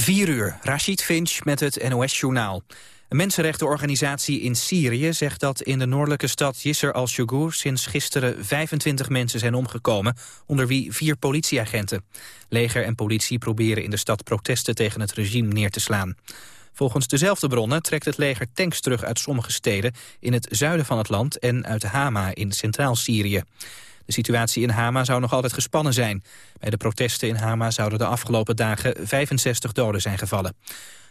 4 uur, Rashid Finch met het NOS-journaal. Een mensenrechtenorganisatie in Syrië zegt dat in de noordelijke stad Yisr al-Shugur sinds gisteren 25 mensen zijn omgekomen, onder wie vier politieagenten. Leger en politie proberen in de stad protesten tegen het regime neer te slaan. Volgens dezelfde bronnen trekt het leger tanks terug uit sommige steden in het zuiden van het land en uit Hama in centraal Syrië. De situatie in Hama zou nog altijd gespannen zijn. Bij de protesten in Hama zouden de afgelopen dagen 65 doden zijn gevallen.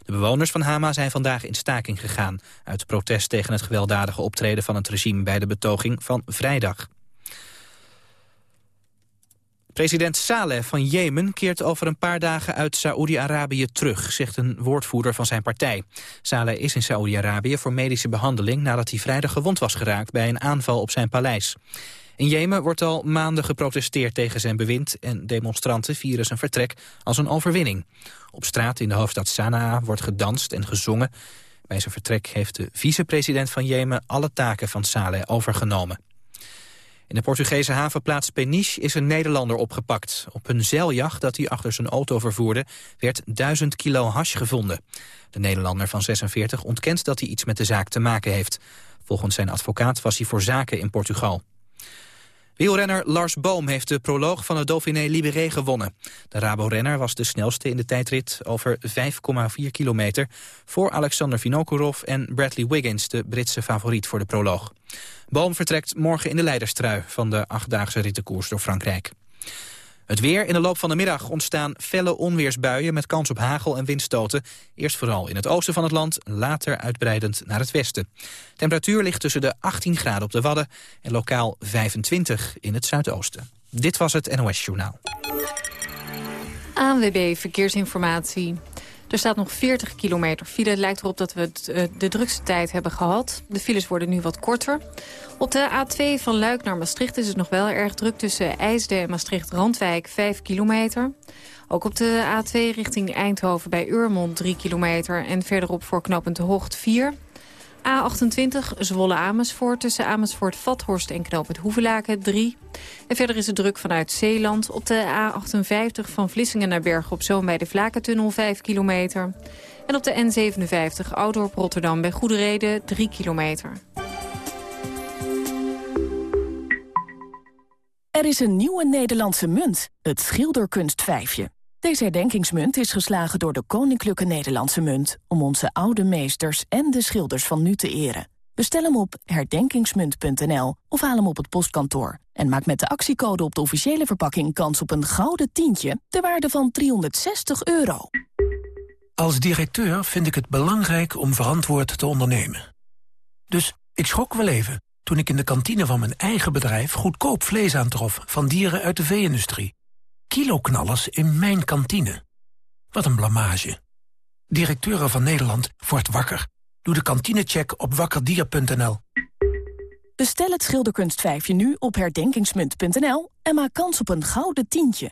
De bewoners van Hama zijn vandaag in staking gegaan... uit protest tegen het gewelddadige optreden van het regime... bij de betoging van vrijdag. President Saleh van Jemen keert over een paar dagen uit Saoedi-Arabië terug, zegt een woordvoerder van zijn partij. Saleh is in Saoedi-Arabië voor medische behandeling nadat hij vrijdag gewond was geraakt bij een aanval op zijn paleis. In Jemen wordt al maanden geprotesteerd tegen zijn bewind... en demonstranten vieren zijn vertrek als een overwinning. Op straat in de hoofdstad Sanaa wordt gedanst en gezongen. Bij zijn vertrek heeft de vicepresident van Jemen... alle taken van Saleh overgenomen. In de Portugese havenplaats Peniche is een Nederlander opgepakt. Op een zeiljacht dat hij achter zijn auto vervoerde... werd duizend kilo hash gevonden. De Nederlander van 46 ontkent dat hij iets met de zaak te maken heeft. Volgens zijn advocaat was hij voor zaken in Portugal. Wielrenner Lars Boom heeft de proloog van het Dauphiné Libéré gewonnen. De Rabo-renner was de snelste in de tijdrit over 5,4 kilometer... voor Alexander Vinokourov en Bradley Wiggins, de Britse favoriet voor de proloog. Boom vertrekt morgen in de leiderstrui van de achtdaagse rittenkoers door Frankrijk. Het weer. In de loop van de middag ontstaan felle onweersbuien... met kans op hagel en windstoten. Eerst vooral in het oosten van het land, later uitbreidend naar het westen. Temperatuur ligt tussen de 18 graden op de Wadden... en lokaal 25 in het zuidoosten. Dit was het NOS Journaal. ANWB Verkeersinformatie. Er staat nog 40 kilometer file. Het lijkt erop dat we eh, de drukste tijd hebben gehad. De files worden nu wat korter. Op de A2 van Luik naar Maastricht is het nog wel erg druk... tussen IJsden en Maastricht-Randwijk 5 kilometer. Ook op de A2 richting Eindhoven bij Urmond 3 kilometer... en verderop voor knooppunt de Hoogte 4. A28 Zwolle-Amersfoort tussen Amersfoort-Vathorst en knooppunt Hoevelaken 3. En verder is het druk vanuit Zeeland. Op de A58 van Vlissingen naar Bergen op Zoom bij de Vlakentunnel 5 kilometer. En op de N57 Oudorp-Rotterdam bij Goedereden 3 kilometer. Er is een nieuwe Nederlandse munt, het schilderkunstvijfje. Deze herdenkingsmunt is geslagen door de Koninklijke Nederlandse Munt... om onze oude meesters en de schilders van nu te eren. Bestel hem op herdenkingsmunt.nl of haal hem op het postkantoor. En maak met de actiecode op de officiële verpakking kans op een gouden tientje... ter waarde van 360 euro. Als directeur vind ik het belangrijk om verantwoord te ondernemen. Dus ik schrok wel even toen ik in de kantine van mijn eigen bedrijf... goedkoop vlees aantrof van dieren uit de vee-industrie. Kiloknallers in mijn kantine. Wat een blamage. Directeuren van Nederland wordt wakker. Doe de kantinecheck op wakkerdier.nl. Bestel het schilderkunstvijfje nu op herdenkingsmunt.nl... en maak kans op een gouden tientje.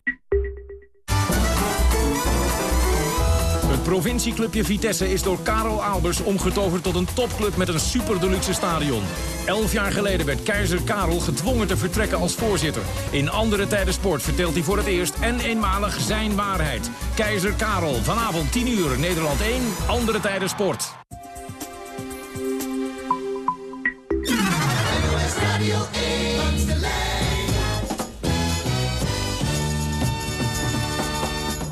Provincieclubje Vitesse is door Karel Albers omgetoverd tot een topclub met een super deluxe stadion. Elf jaar geleden werd keizer Karel gedwongen te vertrekken als voorzitter. In andere tijden sport vertelt hij voor het eerst en eenmalig zijn waarheid. Keizer Karel, vanavond 10 uur, Nederland 1, andere tijden sport.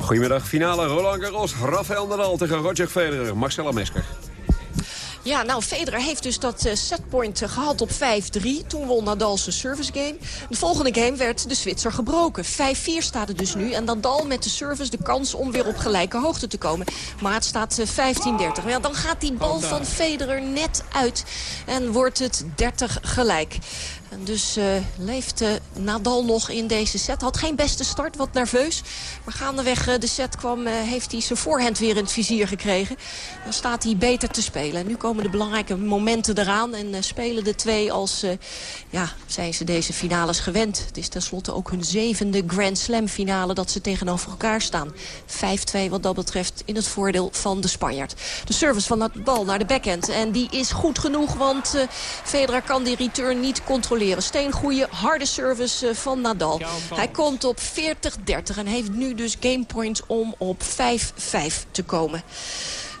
Goedemiddag, finale Roland Garros. Rafael Nadal tegen Roger Federer. Marcella Mesker. Ja, nou, Federer heeft dus dat uh, setpoint uh, gehad op 5-3. Toen won Nadal zijn service game. De volgende game werd de Zwitser gebroken. 5-4 staat het dus nu. En Nadal met de service de kans om weer op gelijke hoogte te komen. Maar het staat uh, 15-30. Ja, dan gaat die bal van Federer net uit. En wordt het 30 gelijk. Dus uh, leeft uh, Nadal nog in deze set. Had geen beste start, wat nerveus. Maar gaandeweg uh, de set kwam, heeft hij zijn voorhand weer in het vizier gekregen. Dan staat hij beter te spelen. En nu komen de belangrijke momenten eraan. En spelen de twee als, ja, zijn ze deze finales gewend. Het is tenslotte ook hun zevende Grand Slam finale dat ze tegenover elkaar staan. 5-2 wat dat betreft in het voordeel van de Spanjaard. De service van dat bal naar de backhand. En die is goed genoeg, want Federer kan die return niet controleren weer een steengoeie, harde service van Nadal. Hij komt op 40-30 en heeft nu dus gamepoint om op 5-5 te komen.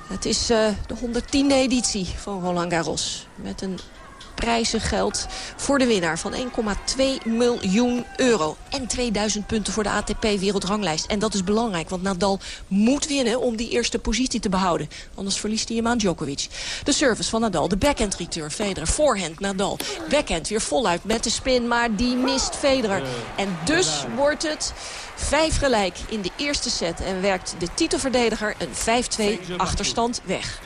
Het is uh, de 110e editie van Roland Garros. Met een prijzengeld voor de winnaar van 1,2 miljoen euro. En 2000 punten voor de ATP-wereldranglijst. En dat is belangrijk, want Nadal moet winnen om die eerste positie te behouden. Anders verliest hij hem aan Djokovic. De service van Nadal, de backhand return, Federer. Voorhand Nadal, backhand weer voluit met de spin, maar die mist Federer. En dus wordt het... Vijf gelijk in de eerste set en werkt de titelverdediger een 5-2 achterstand weg.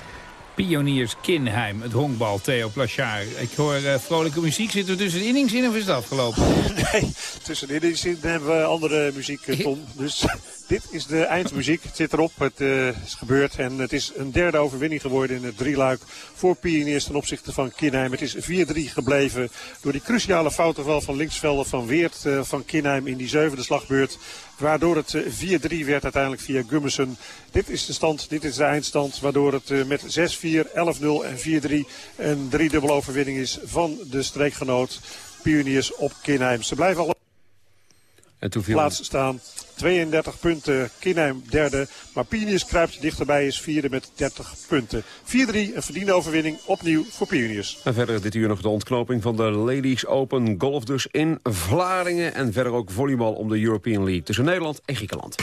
Pioniers Kinheim, het honkbal, Theo Plachard. Ik hoor uh, vrolijke muziek. Zitten we tussen de innings in of is het afgelopen? Nee, tussen de innings in hebben we andere muziek, eh, Tom. Dus dit is de eindmuziek. Het zit erop, het uh, is gebeurd. En het is een derde overwinning geworden in het drieluik voor Pioniers ten opzichte van Kinheim. Het is 4-3 gebleven door die cruciale fouten van linksvelder van Weert uh, van Kinheim in die zevende slagbeurt. Waardoor het 4-3 werd uiteindelijk via Gummersen. Dit is de stand, dit is de eindstand. Waardoor het met 6-4, 11-0 en 4-3 een driedubbel overwinning is van de streekgenoot Pioniers op Kinheim. Ze blijven al en toen viel... plaats staan. 32 punten, Kinheim derde. Maar Pioniers kruipt dichterbij, is vierde met 30 punten. 4-3, een verdiende overwinning, opnieuw voor Pioniers. En verder dit uur nog de ontknoping van de Ladies Open Golf dus in Vlaardingen. En verder ook volleybal om de European League tussen Nederland en Griekenland.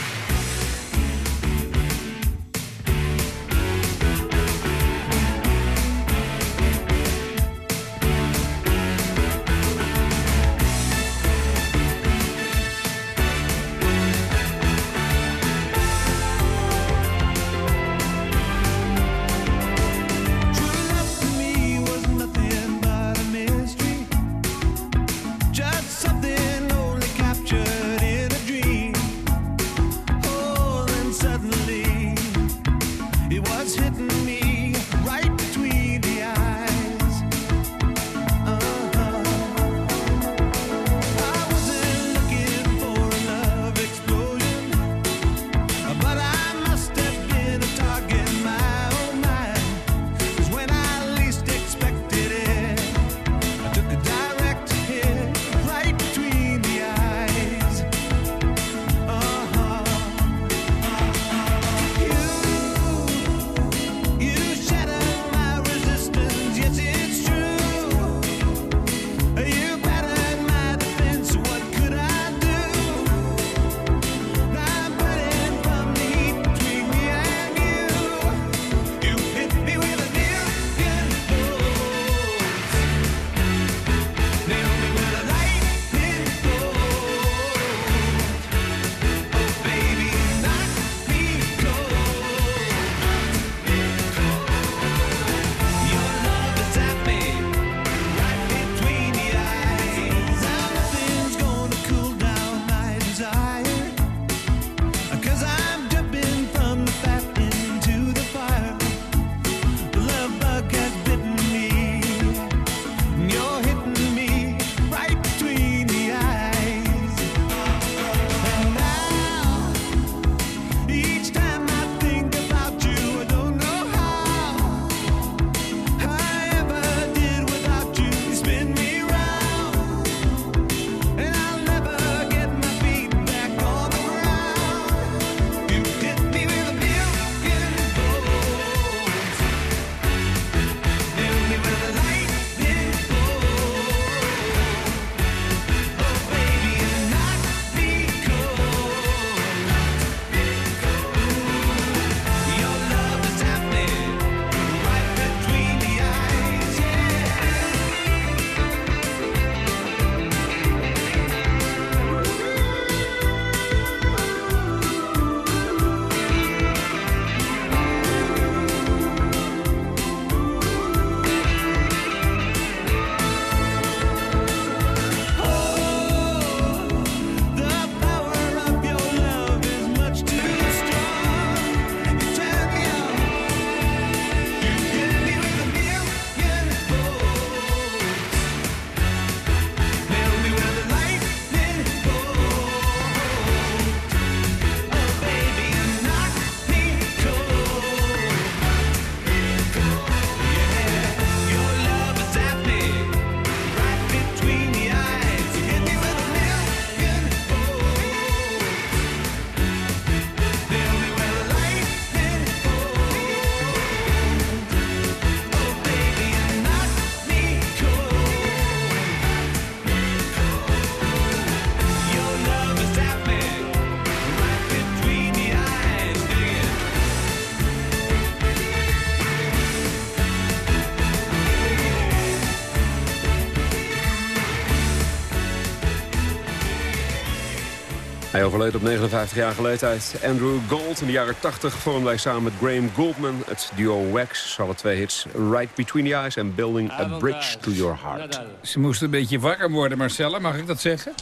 Overleed op 59-jarige leeftijd. Andrew Gold in de jaren 80 vormde hij samen met Graham Goldman het duo Wax. Ze hadden twee hits, Right Between the Eyes en Building a Bridge to Your Heart. Ze moesten een beetje warm worden, Marcella, mag ik dat zeggen?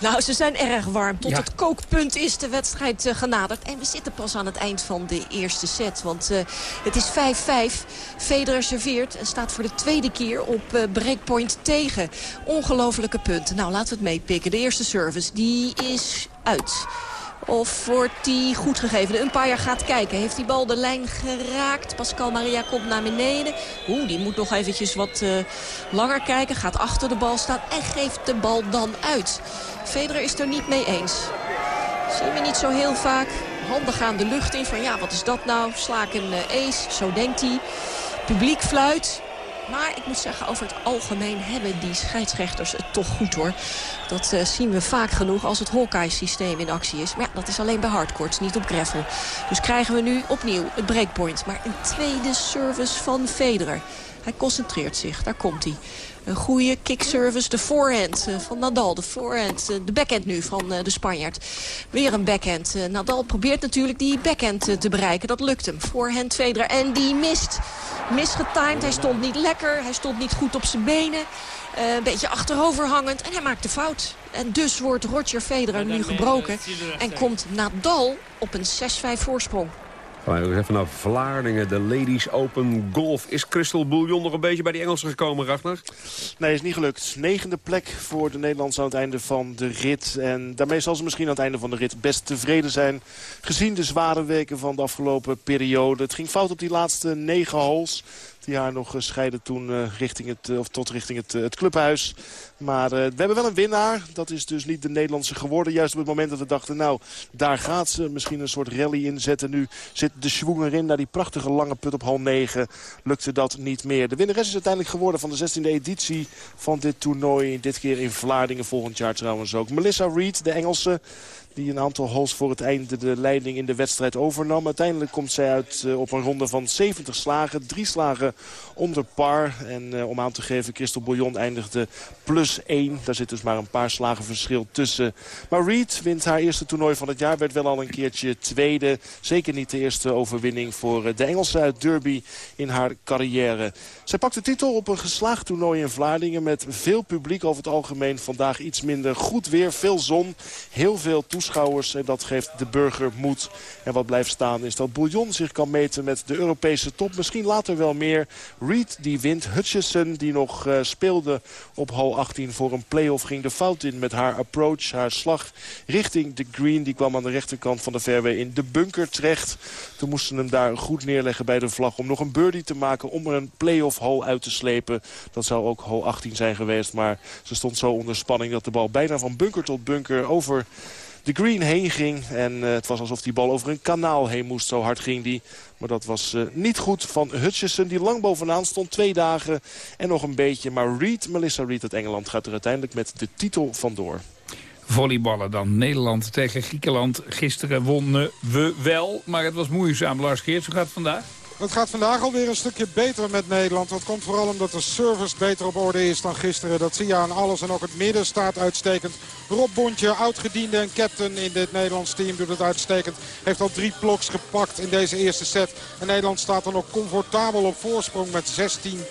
Nou, ze zijn erg warm. Tot het kookpunt is de wedstrijd uh, genaderd. En we zitten pas aan het eind van de eerste set. Want uh, het is 5-5. Federer serveert en staat voor de tweede keer op uh, breakpoint tegen. Ongelofelijke punten. Nou, laten we het meepikken. De eerste service, die is uit. Of wordt die goed gegeven? De umpire gaat kijken. Heeft die bal de lijn geraakt? Pascal Maria komt naar beneden. Oeh, die moet nog eventjes wat uh, langer kijken. Gaat achter de bal staan en geeft de bal dan uit. Federer is er niet mee eens. Zien we niet zo heel vaak. Handen gaan de lucht in van ja, wat is dat nou? Sla ik een uh, ace? Zo denkt hij. Publiek fluit. Maar ik moet zeggen, over het algemeen hebben die scheidsrechters het toch goed hoor. Dat uh, zien we vaak genoeg als het Hawkeye-systeem in actie is. Maar ja, dat is alleen bij hardcourts, niet op gravel. Dus krijgen we nu opnieuw het breakpoint. Maar een tweede service van Federer. Hij concentreert zich, daar komt hij. Een goede kickservice, de voorhand uh, van Nadal. De voorhand, uh, de backhand nu van uh, de Spanjaard. Weer een backhand. Nadal probeert natuurlijk die backhand te bereiken. Dat lukt hem. Voorhand Federer. En die mist. Misgetimed. Hij stond niet lekker. Hij stond niet goed op zijn benen. een beetje achteroverhangend. En hij maakt de fout. En dus wordt Roger Federer nu gebroken. En komt Nadal op een 6-5 voorsprong. Naar Vlaardingen, de Ladies Open Golf. Is Crystal Bouillon nog een beetje bij die Engelsen gekomen, Ragnar? Nee, is niet gelukt. Negende plek voor de Nederlanders aan het einde van de rit. En daarmee zal ze misschien aan het einde van de rit best tevreden zijn. Gezien de zware weken van de afgelopen periode. Het ging fout op die laatste negen holes die haar nog scheiden toen uh, richting het, of tot richting het, het clubhuis. Maar we hebben wel een winnaar. Dat is dus niet de Nederlandse geworden. Juist op het moment dat we dachten, nou, daar gaat ze. Misschien een soort rally inzetten. Nu zit de schwung erin. Naar die prachtige lange put op hal 9 lukte dat niet meer. De winnares is uiteindelijk geworden van de 16e editie van dit toernooi. Dit keer in Vlaardingen, volgend jaar trouwens ook. Melissa Reed, de Engelse die een aantal holes voor het einde de leiding in de wedstrijd overnam. Uiteindelijk komt zij uit uh, op een ronde van 70 slagen. Drie slagen onder par. En uh, om aan te geven, Christel Bouillon eindigde plus 1. Daar zit dus maar een paar slagen verschil tussen. Maar Reed wint haar eerste toernooi van het jaar. Werd wel al een keertje tweede. Zeker niet de eerste overwinning voor uh, de Engelse uit Derby in haar carrière. Zij pakt de titel op een geslaagd toernooi in Vlaardingen. Met veel publiek over het algemeen. Vandaag iets minder goed weer. Veel zon. Heel veel En dat geeft de burger moed. En wat blijft staan is dat Bouillon zich kan meten met de Europese top. Misschien later wel meer. Reed die wint. Hutchison die nog uh, speelde op hal 18 voor een play-off ging de fout in met haar approach. Haar slag richting de green. Die kwam aan de rechterkant van de fairway in de bunker terecht. Toen moesten hem daar goed neerleggen bij de vlag om nog een birdie te maken. Om er een play-off hole uit te slepen. Dat zou ook hole 18 zijn geweest. Maar ze stond zo onder spanning dat de bal bijna van bunker tot bunker over de green heen ging. En uh, het was alsof die bal over een kanaal heen moest. Zo hard ging die. Maar dat was uh, niet goed van Hutchison. Die lang bovenaan stond. Twee dagen en nog een beetje. Maar Reed, Melissa Reed uit Engeland gaat er uiteindelijk met de titel vandoor. Volleyballen dan. Nederland tegen Griekenland. Gisteren wonnen we wel. Maar het was moeizaam. Lars Geerts, hoe gaat het vandaag? Het gaat vandaag alweer een stukje beter met Nederland. Dat komt vooral omdat de service beter op orde is dan gisteren. Dat zie je aan alles. En ook het midden staat uitstekend. Rob Bontje, oudgediende en captain in dit Nederlands team, doet het uitstekend. Heeft al drie bloks gepakt in deze eerste set. En Nederland staat dan ook comfortabel op voorsprong met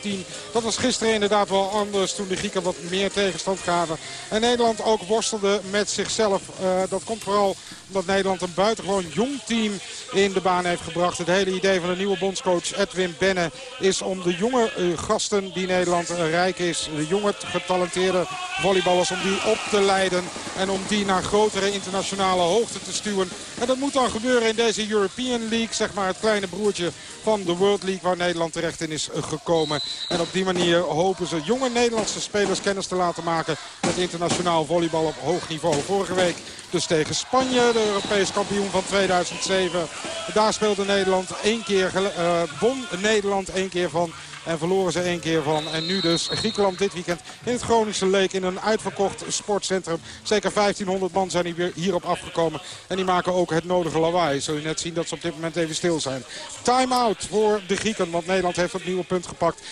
16-10. Dat was gisteren inderdaad wel anders toen de Grieken wat meer tegenstand gaven. En Nederland ook worstelde met zichzelf. Uh, dat komt vooral omdat Nederland een buitengewoon jong team in de baan heeft gebracht. Het hele idee van de nieuwe bondscoach Edwin Benne is om de jonge uh, gasten die Nederland rijk is. De jonge getalenteerde volleyballers om die op te leiden. En om die naar grotere internationale hoogte te stuwen. En dat moet dan gebeuren in deze European League. Zeg maar het kleine broertje van de World League waar Nederland terecht in is gekomen. En op die manier hopen ze jonge Nederlandse spelers kennis te laten maken met internationaal volleybal op hoog niveau. Vorige week dus tegen Spanje, de Europees kampioen van 2007. Daar speelde Nederland één keer, uh, won Nederland één keer van en verloren ze één keer van. En nu dus Griekenland dit weekend in het Groningse Leek in een uitverkocht sportcentrum. Zeker 1500 man zijn hier hierop afgekomen. En die maken ook het nodige lawaai. Zul je net zien dat ze op dit moment even stil zijn. Time-out voor de Grieken, want Nederland heeft opnieuw een punt gepakt. 17-10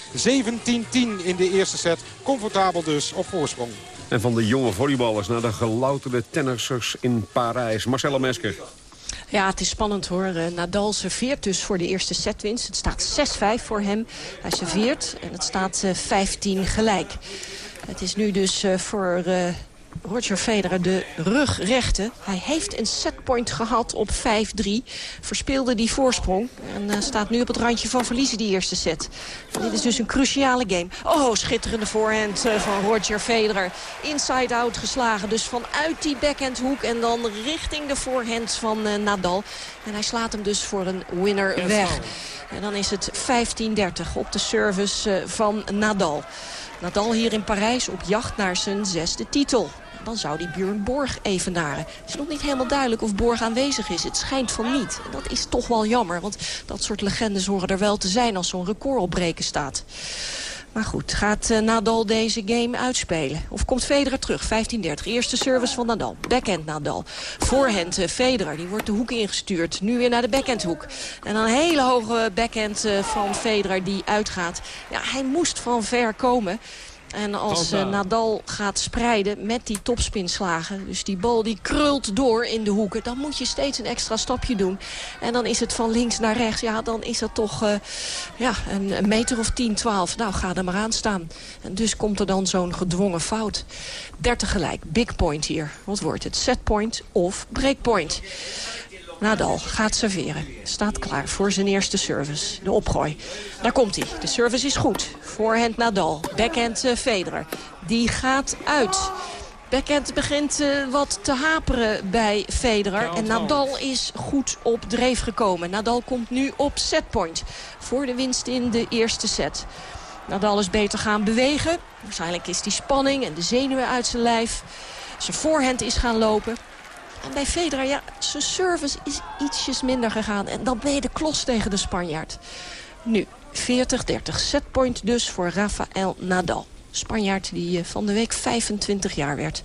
in de eerste set. Comfortabel dus op voorsprong. En van de jonge volleyballers naar de gelouterde tennissers in Parijs. Marcella Mesker. Ja, het is spannend hoor. Eh, Nadal serveert dus voor de eerste setwinst. Het staat 6-5 voor hem. Hij serveert en het staat 15 gelijk. Het is nu dus voor Roger Federer de rug rechte. Hij heeft een setpoint gehad op 5-3. Verspeelde die voorsprong. En uh, staat nu op het randje van verliezen die eerste set. dit is dus een cruciale game. Oh, schitterende voorhand uh, van Roger Federer. Inside-out geslagen. Dus vanuit die backhandhoek en dan richting de voorhand van uh, Nadal. En hij slaat hem dus voor een winner weg. En dan is het 15-30 op de service van Nadal. Nadal hier in Parijs op jacht naar zijn zesde titel dan zou die Björn Borg evenaren. Het is nog niet helemaal duidelijk of Borg aanwezig is. Het schijnt van niet. En dat is toch wel jammer, want dat soort legendes horen er wel te zijn als zo'n record opbreken staat. Maar goed, gaat uh, Nadal deze game uitspelen? Of komt Federer terug? 15-30. Eerste service van Nadal. Backhand Nadal. Voorhand uh, Federer. Die wordt de hoek ingestuurd. Nu weer naar de backhandhoek. En een hele hoge backhand uh, van Federer die uitgaat. Ja, hij moest van ver komen. En als uh, Nadal gaat spreiden met die topspinslagen... dus die bal die krult door in de hoeken... dan moet je steeds een extra stapje doen. En dan is het van links naar rechts. Ja, dan is dat toch uh, ja, een, meter of 10, 12. Nou, ga er maar aan staan. En dus komt er dan zo'n gedwongen fout. 30 gelijk. Big point hier. Wat wordt het? Setpoint of breakpoint? Nadal gaat serveren. Staat klaar voor zijn eerste service. De opgooi. Daar komt hij. De service is goed. Voorhand Nadal. Backhand uh, Federer. Die gaat uit. Backhand begint uh, wat te haperen bij Federer. En Nadal is goed op dreef gekomen. Nadal komt nu op setpoint. Voor de winst in de eerste set. Nadal is beter gaan bewegen. Waarschijnlijk is die spanning en de zenuwen uit zijn lijf. Zijn voorhand is gaan lopen. Bij Federer, ja, zijn service is ietsjes minder gegaan. En dan ben je de klos tegen de Spanjaard. Nu, 40-30. Setpoint dus voor Rafael Nadal. Spanjaard die eh, van de week 25 jaar werd.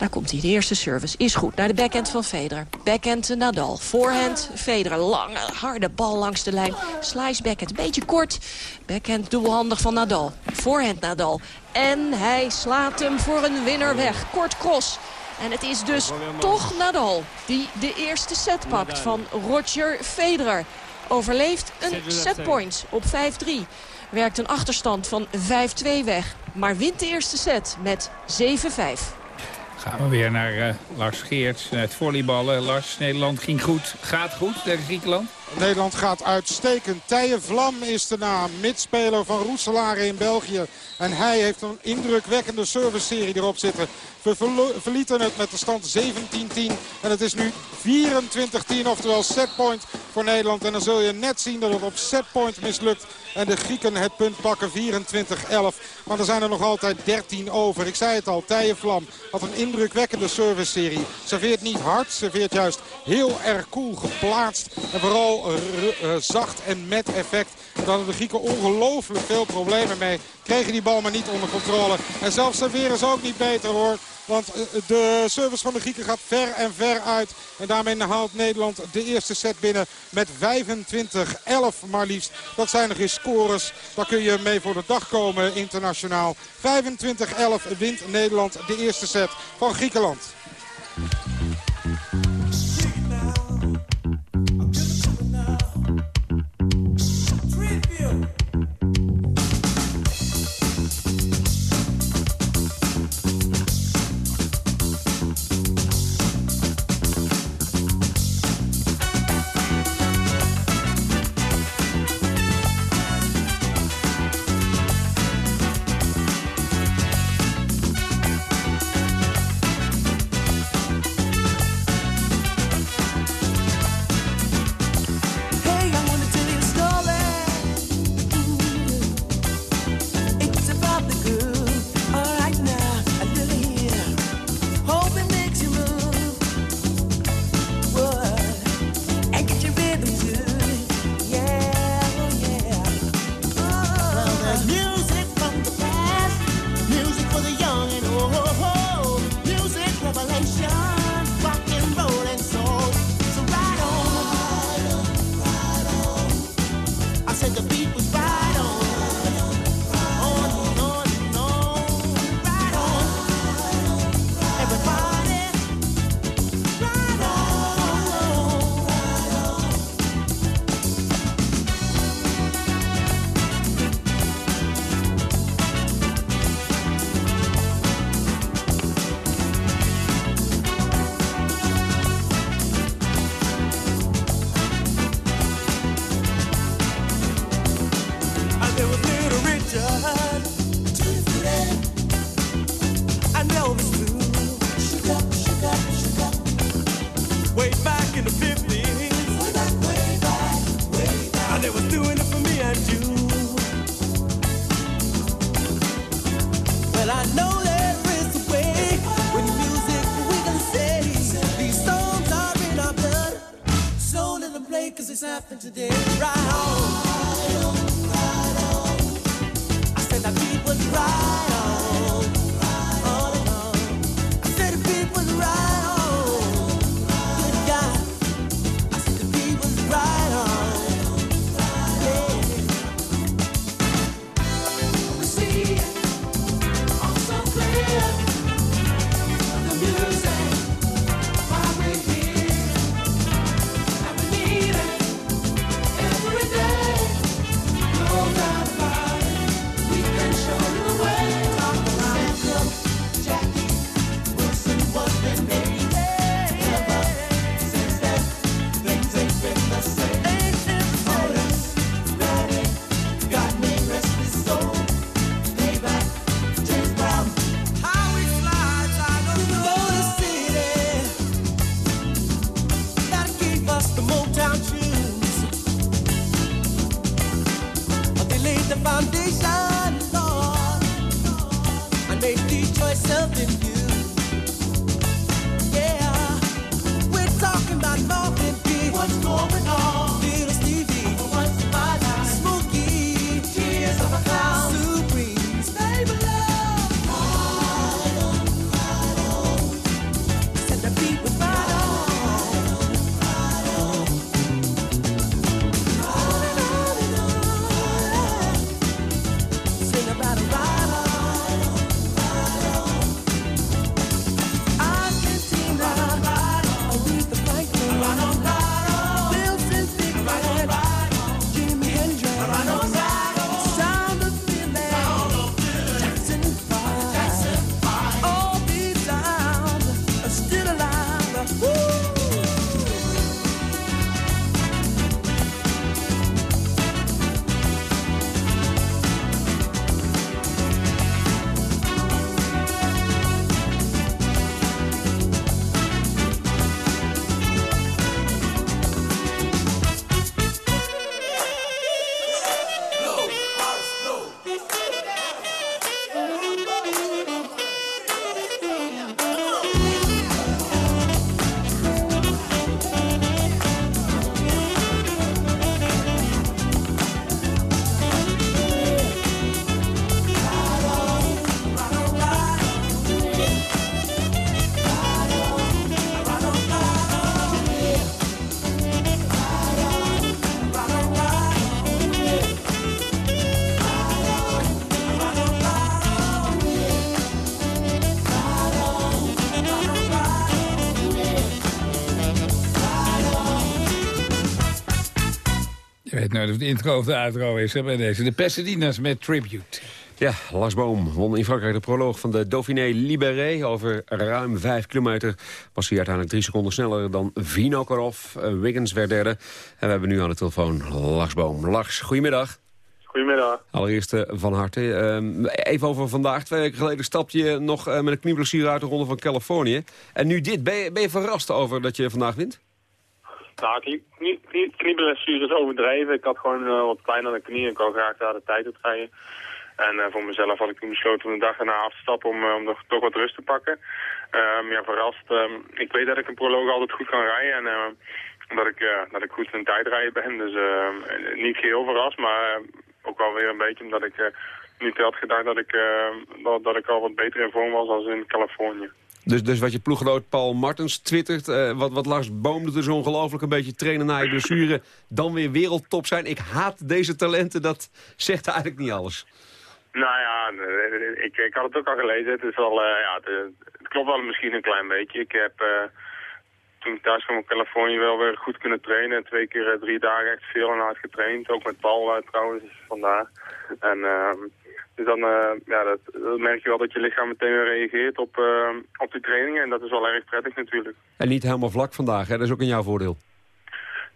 Daar komt hij. De eerste service is goed. Naar de backhand van Federer. Backhand Nadal. Voorhand Federer. Lange, harde bal langs de lijn. Slice backhand. Beetje kort. Backhand dubbelhandig van Nadal. Voorhand Nadal. En hij slaat hem voor een winner weg. Kort cross. En het is dus toch Nadal die de eerste set pakt van Roger Federer. Overleeft een setpoint op 5-3. Werkt een achterstand van 5-2 weg. Maar wint de eerste set met 7-5. Gaan we weer naar uh, Lars Geerts, het volleyballen. Lars, Nederland ging goed. Gaat goed tegen Griekenland? Nederland gaat uitstekend. Tije Vlam is de naam. Midspeler van Roeselare in België. En hij heeft een indrukwekkende service-serie erop zitten. We verlieten het met de stand 17-10. En het is nu 24-10, oftewel setpoint voor Nederland. En dan zul je net zien dat het op setpoint mislukt. En de Grieken het punt pakken 24-11. Maar er zijn er nog altijd 13 over. Ik zei het al, Tije Vlam had een indrukwekkende service-serie. Serveert niet hard, serveert juist heel erg cool geplaatst. En vooral uh, zacht en met effect. Daar hadden de Grieken ongelooflijk veel problemen mee. Kregen die bal maar niet onder controle. En zelfs serveren ze ook niet beter hoor. Want eh, de service van de Grieken gaat ver en ver uit. En daarmee haalt Nederland de eerste set binnen met 25-11 maar liefst. Dat zijn nog eens scores. Daar kun je mee voor de dag komen internationaal. 25-11 wint Nederland de eerste set van Griekenland. De intro of de outro is hè, bij deze. De Pasadena's met Tribute. Ja, Lars Boom won in Frankrijk de proloog van de Dauphiné Libéré. Over ruim vijf kilometer was hij uiteindelijk drie seconden sneller dan Vinokorov. Uh, Wiggins werd derde. En we hebben nu aan de telefoon Lars Boom. Lars, goedemiddag. Goedemiddag. Allereerst uh, van harte. Uh, even over vandaag. Twee weken geleden stapte je nog uh, met een knieblessure uit de ronde van Californië. En nu dit. Ben je, ben je verrast over dat je vandaag wint? Nou, knie, knie, knie, knieblessure is overdreven. Ik had gewoon uh, wat pijn aan de knie en ik wou graag daar de tijd op rijden. En uh, voor mezelf had ik toen besloten om de dag erna af te stappen om, uh, om nog, toch wat rust te pakken. Um, ja, verrast. Um, ik weet dat ik een proloog altijd goed kan rijden en dat, ik, dat ik goed in tijdrijden ben. Dus uh, niet geheel verrast, maar ook wel weer een beetje omdat ik niet had gedacht dat ik, dat, dat ik al wat beter in vorm was als in Californië. Dus, dus wat je ploeggenoot Paul Martens twittert, uh, wat, wat Lars Boom is ongelooflijk een beetje trainen na je blessure, dan weer wereldtop zijn. Ik haat deze talenten, dat zegt eigenlijk niet alles. Nou ja, ik, ik had het ook al gelezen. Het, is wel, uh, ja, het, klopt wel misschien een klein beetje. Ik heb toen ik thuis kwam in Californië wel weer goed kunnen trainen. Twee keer uh, drie dagen echt veel en hard getraind. Ook met Paul trouwens, vandaar. En uh, dus dan ja, dat, dat, merk je wel dat je lichaam meteen weer reageert op, op die trainingen. En dat is wel erg prettig natuurlijk. En niet helemaal vlak vandaag, hè? Dat is ook in jouw voordeel.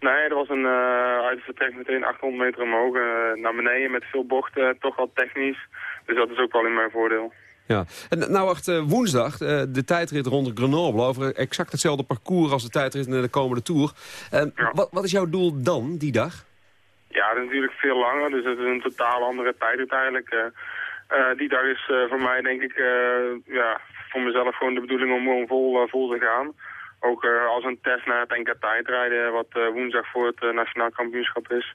Nee, er was een uh, uit het vertrek meteen 800 meter omhoog. Uh, naar beneden met veel bochten, toch wel technisch. Dus dat is ook wel in mijn voordeel. Ja, en nou wacht, uh, woensdag de tijdrit rond Grenoble... over exact hetzelfde parcours als de tijdrit in de komende Tour. Ja. wat, wat is jouw doel dan, die dag? Ja, dat is natuurlijk veel langer, dus het is een totaal andere tijdrit eigenlijk. die dag is voor mij denk ik, ja, voor mezelf gewoon de bedoeling om gewoon vol, vol te gaan ook eh, als een test naar het NK tijdrijden, wat eh, woensdag voor het eh, nationaal kampioenschap is.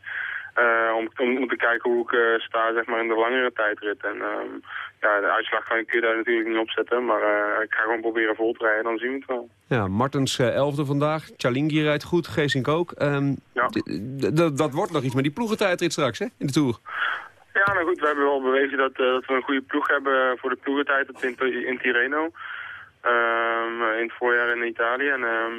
Om, om, te kijken hoe ik sta zeg maar, in de langere tijdrit. En ehm, ja, de uitslag kan, kun je daar natuurlijk niet op zetten, maar ik ga gewoon proberen vol te rijden, dan zien we het wel. Ja, Martens eh, elfde vandaag. Chalingi rijdt goed, Geesink ook. Ehm, d- Dat wordt nog iets met die ploegentijdrit straks, hè, in de Tour. Ja, nou goed, we hebben wel bewezen dat, dat we een goede ploeg hebben voor de ploegentijd in, in Tirreno. Ehm, in het voorjaar in Italië. En ehm,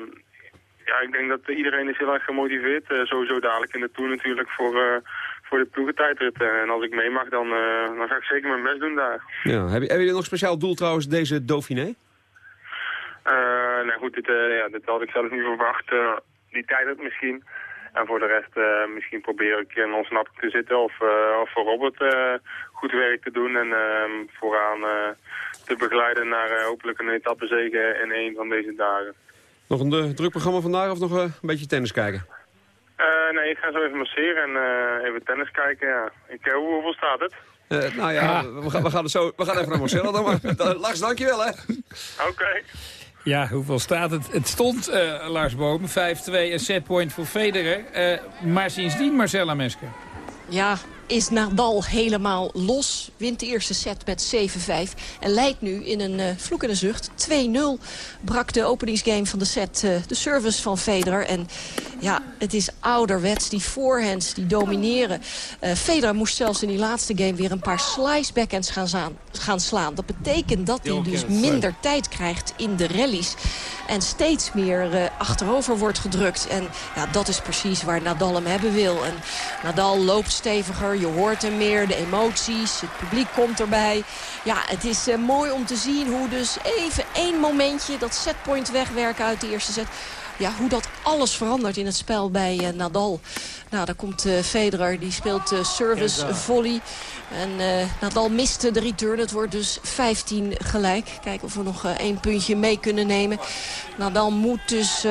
ja, ik denk dat iedereen is heel erg gemotiveerd. eh, sowieso dadelijk in de Tour natuurlijk voor, eh, voor de ploegentijdrit. Eh, en als ik mee mag, dan, dan ga ik zeker mijn best doen daar. Ja. Hebben, jullie nog een speciaal doel trouwens, deze Dauphiné? Eh, nou goed, dit, ja, dit had ik zelf niet verwacht. die tijdrit misschien. En voor de rest misschien probeer ik in ontsnapping te zitten of, of voor Robert goed werk te doen. En ehm, vooraan te begeleiden naar eh, hopelijk een etappezege in een van deze dagen. Nog een eh, druk programma vandaag of nog eh, een beetje tennis kijken? Eh, nee, ik ga zo even masseren en eh, even tennis kijken. Ja. Ik, eh, hoe- hoeveel staat het? Nou ja, we, gaan, we, gaan het zo, we gaan even naar Marcelo dan maar. Lars, dankjewel hè. Oké. Ja, hoeveel staat het? Het stond, eh, Lars Bomen, 5-2, een setpoint voor Federer. Eh, maar sindsdien Marcella Mesker. Ja, is Nadal helemaal los. Wint de eerste set met 7-5. En leidt nu in een eh vloek en een zucht. 2-0 brak de openingsgame van de set eh, de service van Federer. En ja, het is ouderwets. Die forehands, die domineren. Eh Federer moest zelfs in die laatste game weer een paar slice backhands gaan, zaan- gaan slaan. Dat betekent dat hij dus minder tijd krijgt in de rallies. En steeds meer achterover wordt gedrukt. En ja, dat is precies waar Nadal hem hebben wil. En Nadal loopt steviger, je hoort hem meer, de emoties, het publiek komt erbij. Ja, het is eh, mooi om te zien hoe dus even één momentje... dat setpoint wegwerken uit de eerste set... Ja, hoe dat alles verandert in het spel bij eh, Nadal. Nou, daar komt eh, Federer, die speelt eh, service, volley. En Nadal miste de return. Het wordt dus 15 gelijk. Kijken of we nog één puntje mee kunnen nemen. Nadal moet dus,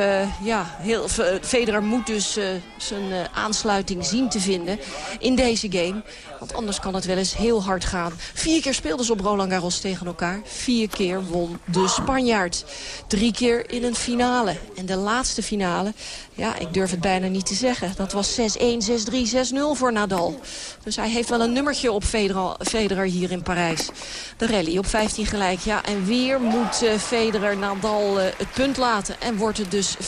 ja, heel, Federer moet dus zijn aansluiting zien te vinden in deze game. Want anders kan het wel eens heel hard gaan. Vier keer speelden ze op Roland Garros tegen elkaar. Vier keer won de Spanjaard. Drie keer in een finale. En de laatste finale, ja, ik durf het bijna niet te zeggen. Dat was 6-1, 6-3, 6-0 voor Nadal. Dus hij heeft wel een nummertje op Federer, Federer hier in Parijs. De rally op 15 gelijk. Ja, en weer moet eh, Federer Nadal eh, het punt laten. En wordt het dus 15-30.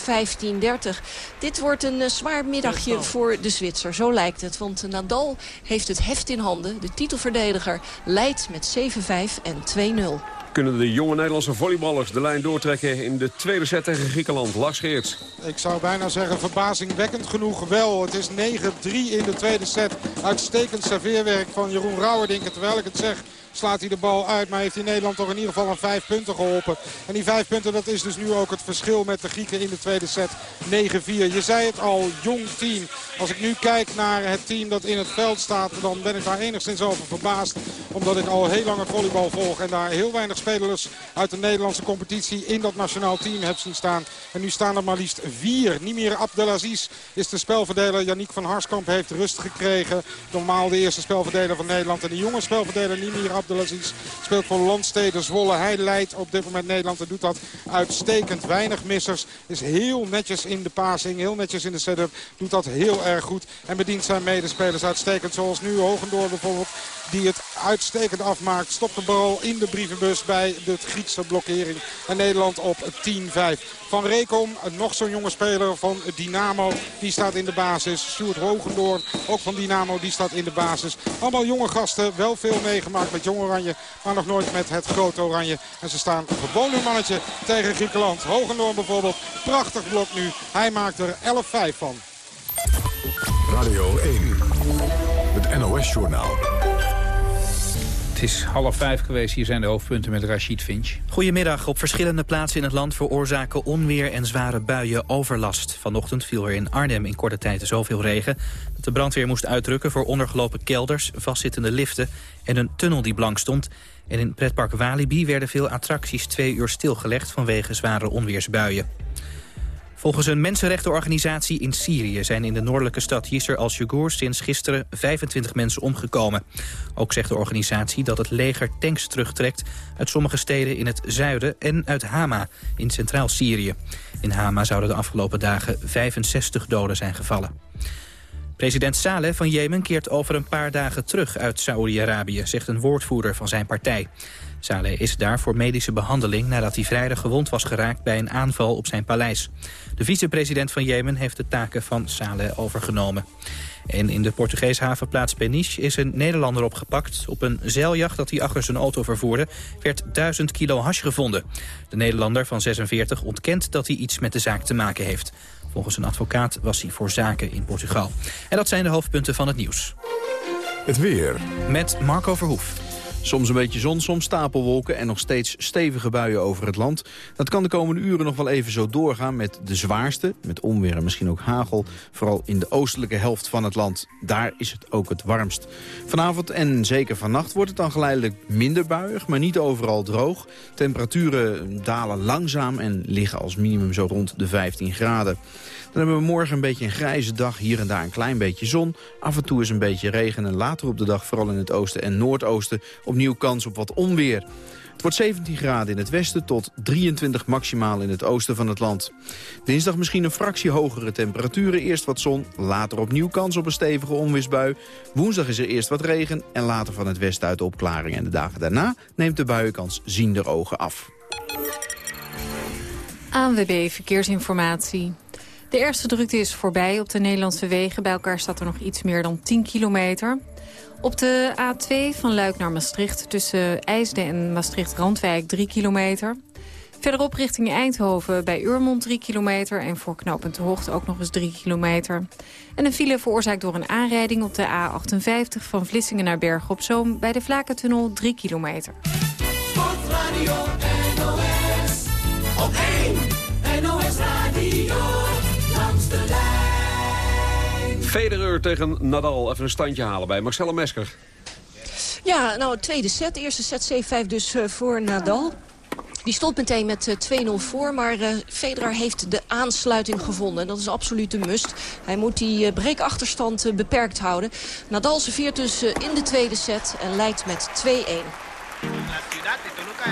Dit wordt een eh, zwaar middagje voor de Zwitser. Zo lijkt het. Want Nadal heeft het heft in handen. De titelverdediger leidt met 7-5 en 2-0. Kunnen de jonge Nederlandse volleyballers de lijn doortrekken in de tweede set tegen Griekenland? Lars Geerts. Ik zou bijna zeggen verbazingwekkend genoeg wel. Het is 9-3 in de tweede set. Uitstekend serveerwerk van Jeroen Rauwerdinken. Terwijl ik het zeg slaat hij de bal uit. Maar heeft hij Nederland toch in ieder geval aan vijf punten geholpen. En die vijf punten dat is dus nu ook het verschil met de Grieken in de tweede set. 9-4. Je zei het al, jong team. Als ik nu kijk naar het team dat in het veld staat... dan ben ik daar enigszins over verbaasd. Omdat ik al heel lang volleybal volg. En daar heel weinig spelers uit de Nederlandse competitie in dat nationaal team heb zien staan. En nu staan er maar liefst vier. Nimir Abdelaziz is de spelverdeler. Yannick van Harskamp heeft rust gekregen. Normaal de eerste spelverdeler van Nederland. En de jonge spelverdeler Nimir Abdelaziz speelt voor Landstede Zwolle. Hij leidt op dit moment Nederland en doet dat uitstekend. Weinig missers. Is heel netjes in de passing. Heel netjes in de setup. Doet dat heel erg goed. En bedient zijn medespelers uitstekend. Zoals nu Hogendoor bijvoorbeeld. Die het uitstekend afmaakt. Stopt de bal in de brievenbus bij de Griekse blokkering. En Nederland op 10-5. Van Rekom, nog zo'n jonge speler van Dynamo. Die staat in de basis. Stuart Hogendoorn, ook van Dynamo, die staat in de basis. Allemaal jonge gasten. Wel veel meegemaakt met Jong Oranje. Maar nog nooit met het grote Oranje. En ze staan gewoon hun mannetje tegen Griekenland. Hogendoorn bijvoorbeeld. Prachtig blok nu. Hij maakt er 11-5 van. Radio 1. Het NOS-journaal. Het is half vijf geweest. Hier zijn de hoofdpunten met Rachid Finch. Goedemiddag. Op verschillende plaatsen in het land veroorzaken onweer en zware buien overlast. Vanochtend viel er in Arnhem in korte tijd zoveel regen... dat de brandweer moest uitdrukken voor ondergelopen kelders, vastzittende liften... en een tunnel die blank stond. En in pretpark Walibi werden veel attracties twee uur stilgelegd vanwege zware onweersbuien. Volgens een mensenrechtenorganisatie in Syrië zijn in de noordelijke stad Yisr al-Shugur sinds gisteren 25 mensen omgekomen. Ook zegt de organisatie dat het leger tanks terugtrekt uit sommige steden in het zuiden en uit Hama in centraal Syrië. In Hama zouden de afgelopen dagen 65 doden zijn gevallen. President Saleh van Jemen keert over een paar dagen terug uit Saoedi-Arabië, zegt een woordvoerder van zijn partij. Saleh is daar voor medische behandeling nadat hij vrijdag gewond was geraakt bij een aanval op zijn paleis. De vicepresident van Jemen heeft de taken van Saleh overgenomen. En in de Portugese havenplaats Peniche is een Nederlander opgepakt. Op een zeiljacht dat hij achter zijn auto vervoerde werd 1000 kilo hash gevonden. De Nederlander van 46 ontkent dat hij iets met de zaak te maken heeft. Volgens een advocaat was hij voor zaken in Portugal. En dat zijn de hoofdpunten van het nieuws. Het weer. Met Marco Verhoef. Soms een beetje zon, soms stapelwolken en nog steeds stevige buien over het land. Dat kan de komende uren nog wel even zo doorgaan met de zwaarste, met onweer en misschien ook hagel, vooral in de oostelijke helft van het land. Daar is het ook het warmst. Vanavond en zeker vannacht wordt het dan geleidelijk minder buiig, maar niet overal droog. Temperaturen dalen langzaam en liggen als minimum zo rond de 15 graden. Dan hebben we morgen een beetje een grijze dag, hier en daar een klein beetje zon. Af en toe is een beetje regen en later op de dag, vooral in het oosten en noordoosten, opnieuw kans op wat onweer. Het wordt 17 graden in het westen tot 23 maximaal in het oosten van het land. Dinsdag misschien een fractie hogere temperaturen. Eerst wat zon, later opnieuw kans op een stevige onweersbui. Woensdag is er eerst wat regen en later van het westen uit opklaring. En de dagen daarna neemt de buienkans ziender ogen af. ANWB Verkeersinformatie. De ergste drukte is voorbij op de Nederlandse wegen. Bij elkaar staat er nog iets meer dan 10 kilometer. Op de A2 van Luik naar Maastricht tussen IJsden en Maastricht-Randwijk 3 kilometer. Verderop richting Eindhoven bij Urmond 3 kilometer... en voor knooppunt de Hoogte ook nog eens 3 kilometer. En een file veroorzaakt door een aanrijding op de A58... van Vlissingen naar Bergen op Zoom bij de Vlakentunnel 3 kilometer. Sportradio NOS. Op 1 NOS Radio. Federer tegen Nadal. Even een standje halen bij Marcelo Mesker. Ja, nou, tweede set. Eerste set 7-5 dus eh, voor Nadal. Die stond meteen met eh, 2-0 voor, maar eh, Federer heeft de aansluiting gevonden. Dat is absoluut een must. Hij moet die eh, breekachterstand eh, beperkt houden. Nadal serveert dus eh, in de tweede set en leidt met 2-1. La ciudad de Toluca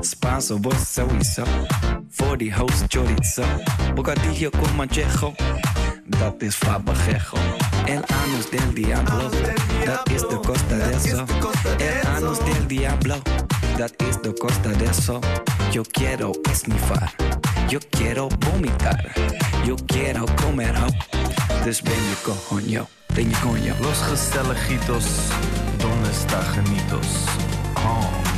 Spanso, vos sowieso. Voor die host chorizo. Bocadillo con manchejo. Dat is fabajejo. El anus del diablo. Dat is de costa de eso. El anus del diablo. Dat is de costa de eso. Yo quiero esnifar. Yo quiero vomitar. Yo quiero comer ho. Dus ben je coño. Ben je. Los gezelligitos. Donde está genitos? Oh.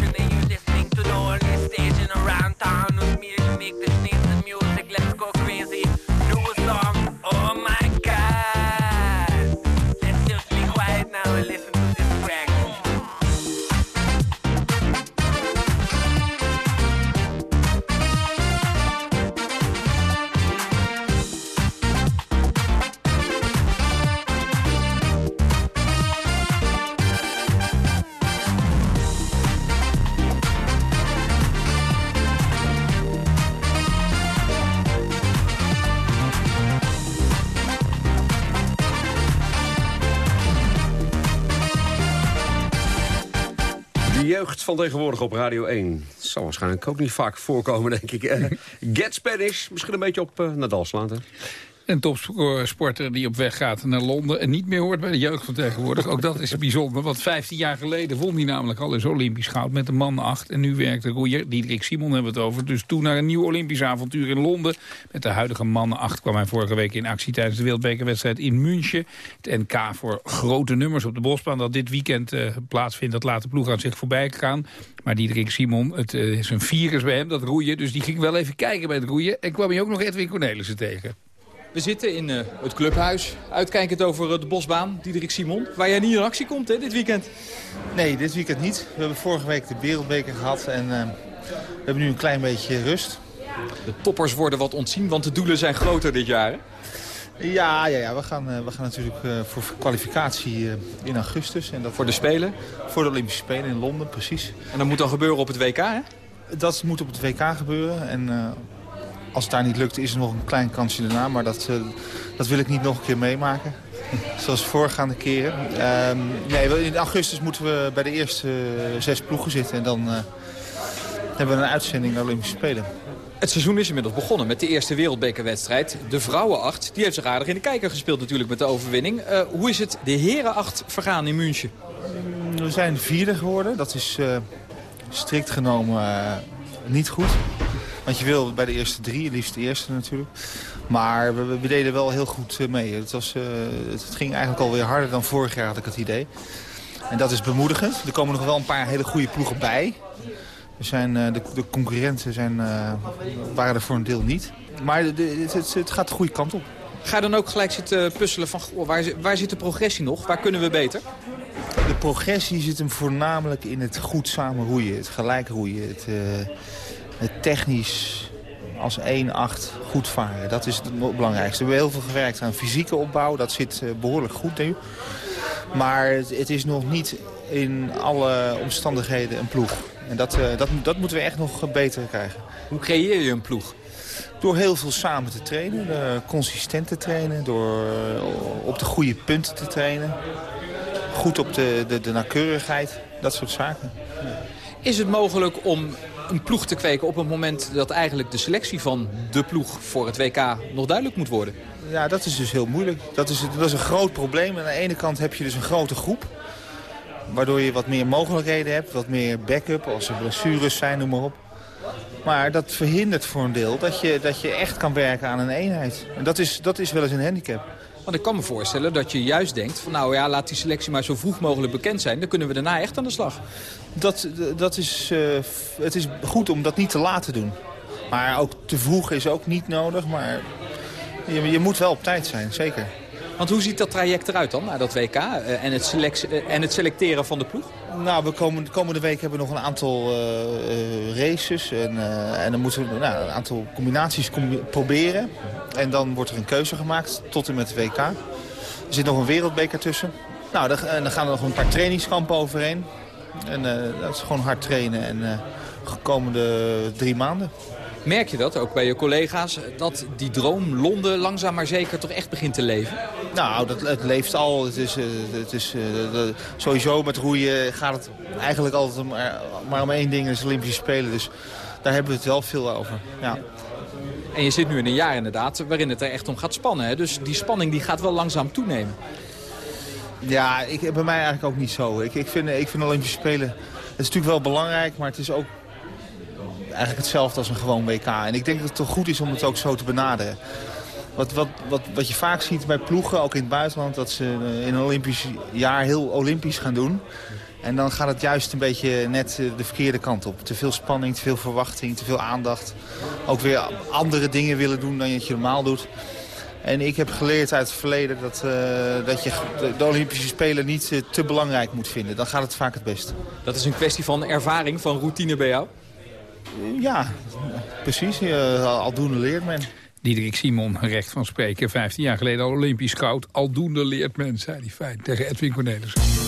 jeugd van tegenwoordig op Radio 1. Dat zal waarschijnlijk ook niet vaak voorkomen, denk ik. Eh, Get Spanish, misschien een beetje op eh, Nadal slaan. hè? Een topsporter die op weg gaat naar Londen en niet meer hoort bij de jeugd van tegenwoordig. Ook dat is bijzonder, want 15 jaar geleden won hij namelijk al eens Olympisch goud met de man 8. En nu werkt de roeier, Diederik Simon hebben we het over, dus toen naar een nieuw Olympisch avontuur in Londen. Met de huidige mannen 8 kwam hij vorige week in actie tijdens de wereldbekerwedstrijd in München. Het NK voor grote nummers op de bosbaan dat dit weekend eh, plaatsvindt, dat laat de ploeg aan zich voorbij gaan. Maar Diederik Simon, het eh, is een virus bij hem, dat roeien, dus die ging wel even kijken bij het roeien. En kwam hij ook nog Edwin Cornelissen tegen. We zitten in eh, het clubhuis, uitkijkend over eh, de bosbaan, Diederik Simon. Waar jij niet in actie komt hè, dit weekend. Nee, dit weekend niet. We hebben vorige week de wereldbeker gehad en eh, we hebben nu een klein beetje rust. De toppers worden wat ontzien, want de doelen zijn groter dit jaar. Hè? Ja, ja, ja we, gaan, we gaan natuurlijk voor kwalificatie in augustus. En dat, Voor de Spelen? Voor de Olympische Spelen in Londen, precies. En dat moet dan gebeuren op het WK, hè? Dat moet op het WK gebeuren. En als het daar niet lukt, is er nog een klein kansje daarna. Maar dat, eh, dat wil ik niet nog een keer meemaken. Zoals voorgaande keren. Ehm, nee, in augustus moeten we bij de eerste eh, zes ploegen zitten. En dan eh, hebben we een uitzending naar Olympische Spelen. Het seizoen is inmiddels begonnen met de eerste wereldbekerwedstrijd. De vrouwenacht, die heeft zich aardig in de kijker gespeeld natuurlijk met de overwinning. Hoe is het de herenacht vergaan in München? We zijn vierde geworden. Dat is strikt genomen niet goed. Want je wil bij de eerste drie, liefst de eerste natuurlijk. Maar we, we deden wel heel goed eh, mee. Het, was, eh, het ging eigenlijk alweer harder dan vorig jaar, had ik het idee. En dat is bemoedigend. Er komen nog wel een paar hele goede ploegen bij. Er zijn, eh, de, de concurrenten zijn, waren er voor een deel niet. Maar de- de- het, gaat de goede kant op. Ga je dan ook gelijk zitten puzzelen van goh, waar, waar zit de progressie nog? Waar kunnen we beter? De progressie zit hem voornamelijk in het goed samen roeien. Het gelijk roeien. Het, het technisch als 1-8 goed varen. Dat is het belangrijkste. We hebben heel veel gewerkt aan fysieke opbouw. Dat zit eh, behoorlijk goed nu. Maar het, is nog niet in alle omstandigheden een ploeg. En dat, eh, dat, dat moeten we echt nog beter krijgen. Hoe creëer je een ploeg? Door heel veel samen te trainen, uh, consistent te trainen, door op de goede punten te trainen. Goed op de, de, de nauwkeurigheid, dat soort zaken. Is het mogelijk om een ploeg te kweken op het moment dat eigenlijk de selectie van de ploeg voor het WK nog duidelijk moet worden? Ja, dat is dus heel moeilijk. Dat is, dat is een groot probleem. Aan de ene kant heb je dus een grote groep. Waardoor je wat meer mogelijkheden hebt, wat meer backup als er blessures zijn, noem maar op. Maar dat verhindert voor een deel dat je, dat je echt kan werken aan een eenheid. En dat is, dat is wel eens een handicap. Want ik kan me voorstellen dat je juist denkt van nou ja, laat die selectie maar zo vroeg mogelijk bekend zijn. Dan kunnen we daarna echt aan de slag. Dat, dat is, uh, het is goed om dat niet te laten doen. Maar ook te vroeg is ook niet nodig. Maar je, je moet wel op tijd zijn, zeker. Want hoe ziet dat traject eruit dan, naar dat WK uh, en, het uh, en het selecteren van de ploeg? Nou, we komen, de komende week hebben we nog een aantal uh, races. En, en dan moeten we nou, een aantal combinaties combi proberen. En dan wordt er een keuze gemaakt tot en met de WK. Er zit nog een wereldbeker tussen. Nou, dan, dan gaan er nog een paar trainingskampen overheen. En dat is gewoon hard trainen en de komende drie maanden. Merk je dat ook bij je collega's, dat die droom Londen langzaam maar zeker toch echt begint te leven? Nou, dat, het leeft al. Het is, eh, het is, eh, sowieso met roeien gaat het eigenlijk altijd om, eh, maar om één ding, dat is Olympische Spelen. Dus daar hebben we het wel veel over. Ja. En je zit nu in een jaar inderdaad waarin het er echt om gaat spannen. Hè? Dus die spanning die gaat wel langzaam toenemen. Ja, ik, bij mij eigenlijk ook niet zo. Ik, ik, vind, ik vind Olympische Spelen... Het is natuurlijk wel belangrijk, maar het is ook eigenlijk hetzelfde als een gewoon WK. En ik denk dat het toch goed is om het ook zo te benaderen. Wat, wat, wat, wat je vaak ziet bij ploegen, ook in het buitenland... dat ze eh, in een Olympisch jaar heel Olympisch gaan doen. En dan gaat het juist een beetje net eh, de verkeerde kant op. Te veel spanning, te veel verwachting, te veel aandacht. Ook weer andere dingen willen doen dan je normaal doet. En ik heb geleerd uit het verleden dat, eh, dat je de, Olympische Spelen niet te belangrijk moet vinden. Dan gaat het vaak het best. Dat is een kwestie van ervaring, van routine bij jou? Ja, precies. Aldoende leert men. Diederik Simon, recht van spreken. 15 jaar geleden al Olympisch goud. Aldoende leert men, zei hij tegen Edwin Cornelissen.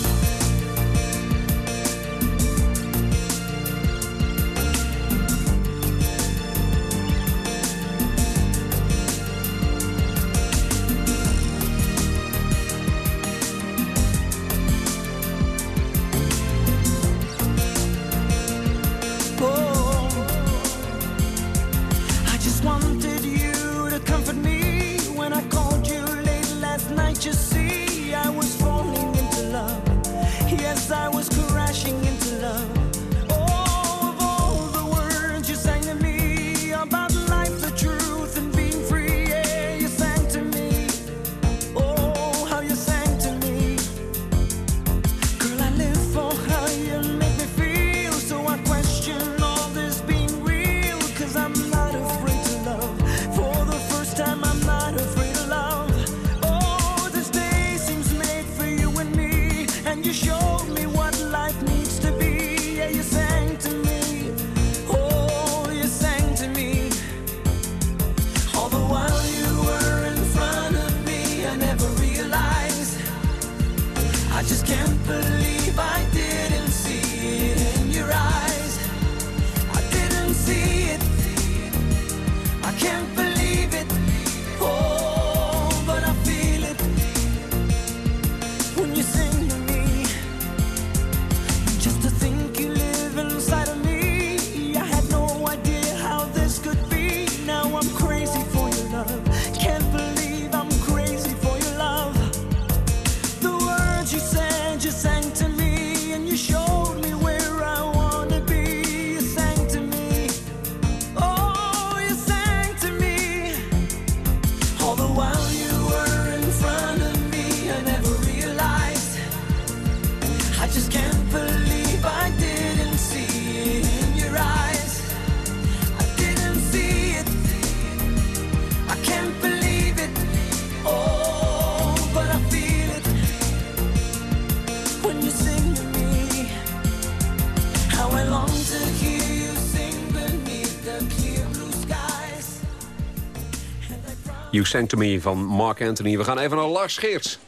You Me van Mark Anthony. We gaan even naar Lars Geerts.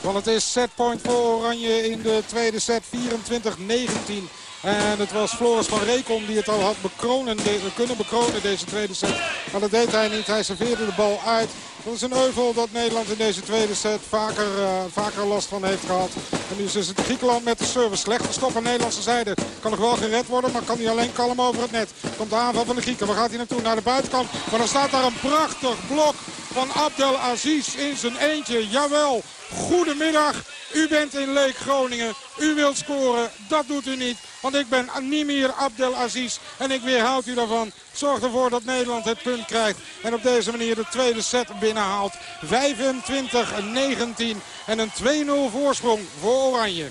Want het is setpoint voor Oranje in de tweede set 24-19. En het was Floris van Rekom die het al had bekronen, kunnen bekronen deze tweede set. Maar dat deed hij niet. Hij serveerde de bal uit. Dat is een euvel dat Nederland in deze tweede set vaker, eh, vaker last van heeft gehad. En nu is het Griekenland met de service. Slecht gestopt aan Nederlandse zijde. Kan nog wel gered worden, maar kan hij alleen kalm over het net. Komt de aanval van de Grieken. Waar gaat hij naartoe? Naar de buitenkant. Maar dan staat daar een prachtig blok van Abdel Aziz in zijn eentje. Jawel. Goedemiddag. U bent in Leek Groningen. U wilt scoren. Dat doet u niet. Want ik ben Nimir Abdel Aziz. En ik weerhoud u daarvan. Zorg ervoor dat Nederland het punt krijgt. En op deze manier de tweede set binnenhaalt. 25-19. En een 2-0 voorsprong voor Oranje.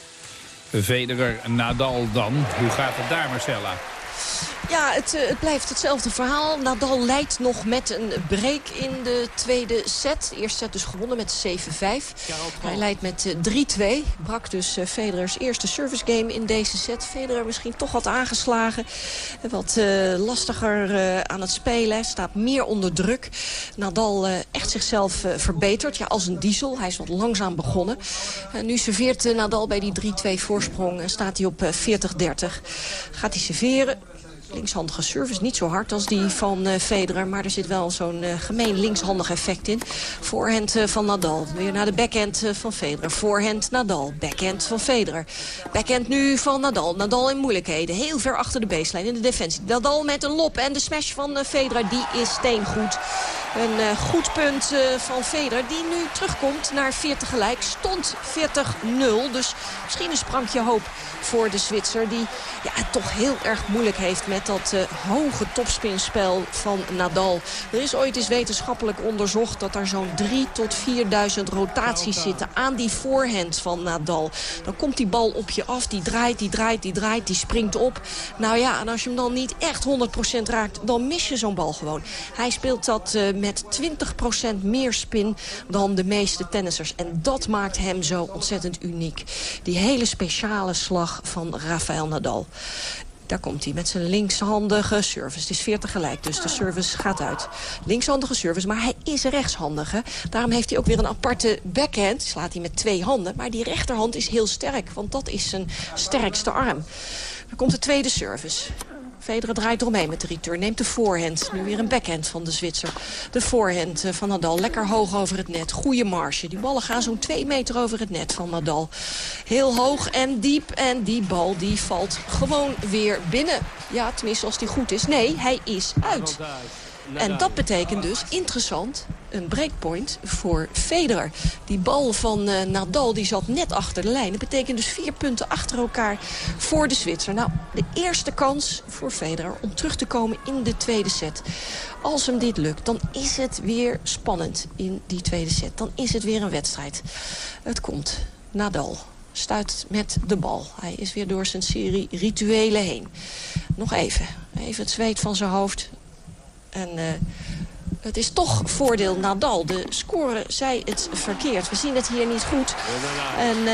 Federer, Nadal dan. Hoe gaat het daar, Marcella? Ja, het, eh, het blijft hetzelfde verhaal. Nadal leidt nog met een break in de tweede set. Eerste set dus gewonnen met 7-5. Hij leidt met eh, 3-2. Brak dus eh, Federers eerste service game in deze set. Federer misschien toch wat aangeslagen. Eh, Wat eh, lastiger eh, aan het spelen. Staat meer onder druk. Nadal eh, echt zichzelf eh, verbeterd. Ja, als een diesel. Hij is wat langzaam begonnen. En nu serveert eh, Nadal bij die 3-2 voorsprong. En staat hij op eh, 40-30. Gaat hij serveren. Linkshandige service, niet zo hard als die van eh, Federer. Maar er zit wel zo'n eh, gemeen linkshandig effect in. Voorhand eh, van Nadal. Weer naar de backhand van Federer. Voorhand Nadal. Backhand van Federer. Backhand nu van Nadal. Nadal in moeilijkheden. Heel ver achter de baseline in de defensie. Nadal met een lop. En de smash van Federer, die is steengoed. Een goed punt van Federer die nu terugkomt naar 40 gelijk. Stond 40-0. Dus misschien een sprankje hoop voor de Zwitser. Die ja, het toch heel erg moeilijk heeft met dat eh, hoge topspinspel van Nadal. Er is ooit eens wetenschappelijk onderzocht dat er zo'n 3 tot 4000 rotaties zitten aan die voorhand van Nadal. Dan komt die bal op je af, die draait, die draait, die draait, die springt op. Nou ja, en als je hem dan niet echt 100% raakt, dan mis je zo'n bal gewoon. Hij speelt dat eh, met 20% meer spin dan de meeste tennissers. En dat maakt hem zo ontzettend uniek. Die hele speciale slag van Rafael Nadal. Daar komt hij met zijn linkshandige service. Het is 40 gelijk, dus de service gaat uit. Linkshandige service, maar hij is rechtshandige. Daarom heeft hij ook weer een aparte backhand. Slaat hij met twee handen. Maar die rechterhand is heel sterk, want dat is zijn sterkste arm. Dan komt de tweede service. Federer draait eromheen met de return. Neemt de voorhand. Nu weer een backhand van de Zwitser. De voorhand eh, van Nadal. Lekker hoog over het net. Goede marge. Die ballen gaan zo'n twee meter over het net van Nadal. Heel hoog en diep. En die bal die valt gewoon weer binnen. Ja, tenminste als die goed is. Nee, hij is uit. En dat betekent dus, interessant, een breakpoint voor Federer. Die bal van eh, Nadal die zat net achter de lijn. Dat betekent dus vier punten achter elkaar voor de Zwitser. Nou, de eerste kans voor Federer om terug te komen in de tweede set. Als hem dit lukt, dan is het weer spannend in die tweede set. Dan is het weer een wedstrijd. Het komt. Nadal stuit met de bal. Hij is weer door zijn serie rituelen heen. Nog even. Even het zweet van zijn hoofd. En eh, het is toch voordeel Nadal. De score zei het verkeerd. We zien het hier niet goed. En eh,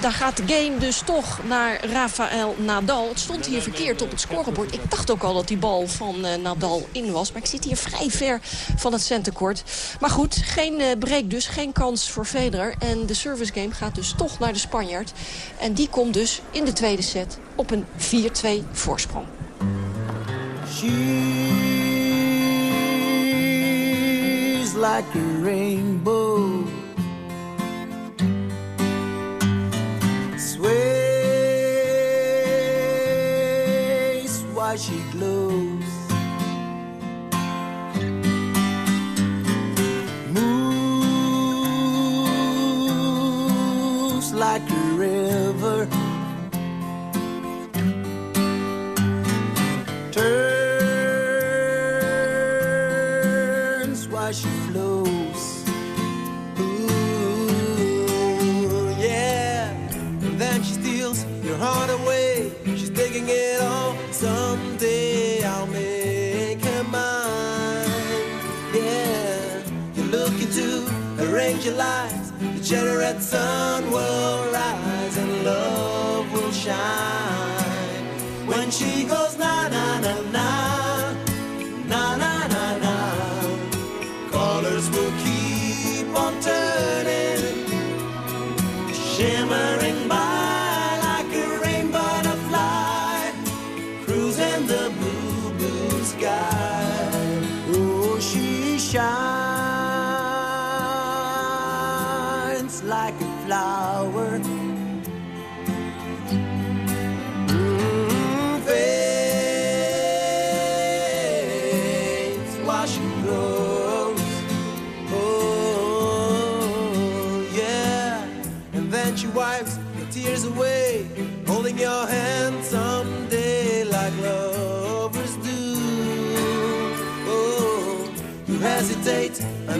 daar gaat de game dus toch naar Rafael Nadal. Het stond hier verkeerd op het scorebord. Ik dacht ook al dat die bal van eh, Nadal in was. Maar ik zit hier vrij ver van het centercourt. Maar goed, geen eh, break dus. Geen kans voor Federer. En de service game gaat dus toch naar de Spanjaard. En die komt dus in de tweede set op een 4-2 voorsprong. Like a rainbow. Sways why she glows. Moves like a eyes. The generate sun will rise and love will shine.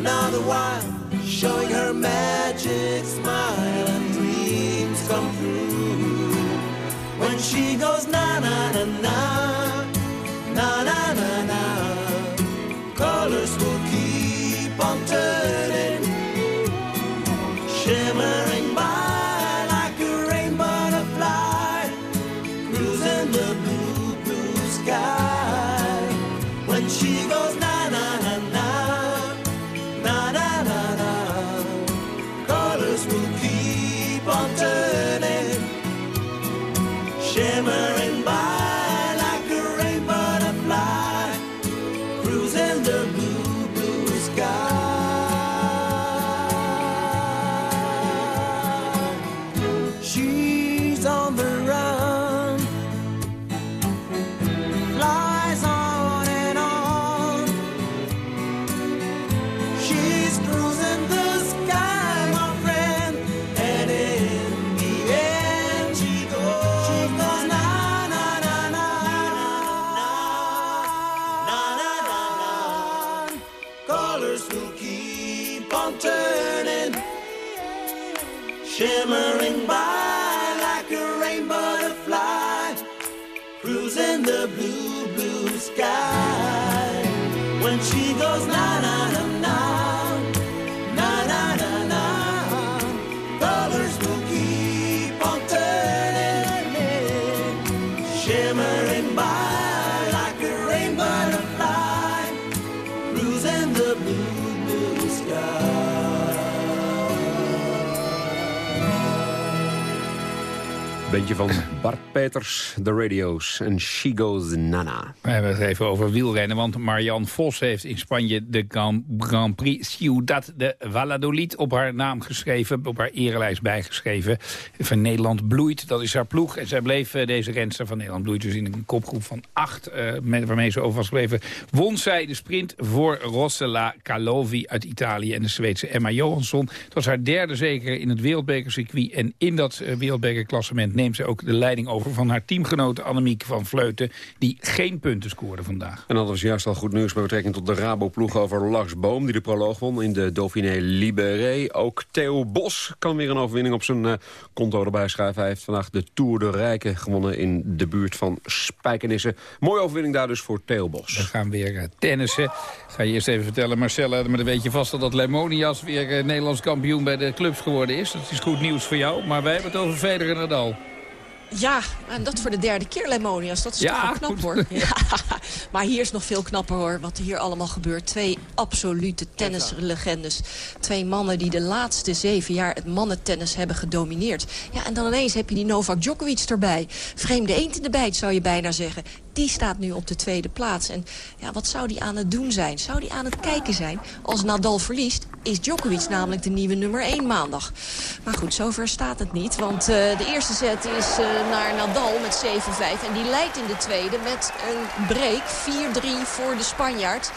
another while, showing her magic smile and dreams come true. When she goes na na na na, na na na na, colors will keep on turning. The Radio's en She Goes Nana. We hebben het even over wielrennen, want Marianne Vos heeft in Spanje de Grand, Prix Ciudad de Valladolid op haar naam geschreven, op haar erelijst bijgeschreven. Van Nederland bloeit, dat is haar ploeg. En zij bleef, eh, deze renster van Nederland bloeit dus in een kopgroep van acht, eh, waarmee ze over was gebleven. Won zij de sprint voor Rossella Calovi uit Italië en de Zweedse Emma Johansson. Het was haar derde zeker in het wereldbekercircuit en in dat eh, wereldbekerklassement neemt ze ook de leiding over van haar teamgenote Annemiek van Vleuten... die geen punten scoorde vandaag. En dat was juist al goed nieuws met betrekking tot de Rabo-ploeg over Lars Boom... die de proloog won in de Dauphiné Libéré. Ook Theo Bos kan weer een overwinning op zijn uh, konto erbij schrijven. Hij heeft vandaag de Tour de Rijken gewonnen in de buurt van Spijkenisse. Mooie overwinning daar dus voor Theo Bos. We gaan weer uh, tennissen. Ga je eerst even vertellen, Marcella, maar dan weet je vast dat Lemonias weer uh, Nederlands kampioen bij de clubs geworden is. Dat is goed nieuws voor jou, maar wij hebben het over Federer en Nadal. Ja, en dat voor de derde keer Lemonias. Dat is Ja, toch wel knap goed. hoor. Ja. Maar hier is nog veel knapper hoor, wat hier allemaal gebeurt. Twee absolute tennislegendes. Twee mannen die de laatste zeven jaar het mannentennis hebben gedomineerd. Ja, en dan ineens heb je die Novak Djokovic erbij. Vreemde eend in de bijt zou je bijna zeggen. Die staat nu op de tweede plaats. En ja, wat zou die aan het doen zijn? Zou die aan het kijken zijn? Als Nadal verliest, is Djokovic namelijk de nieuwe nummer 1 maandag. Maar goed, zover staat het niet. Want eh, de eerste set is eh, naar Nadal met 7-5. En die leidt in de tweede met een break. 4-3 voor de Spanjaard.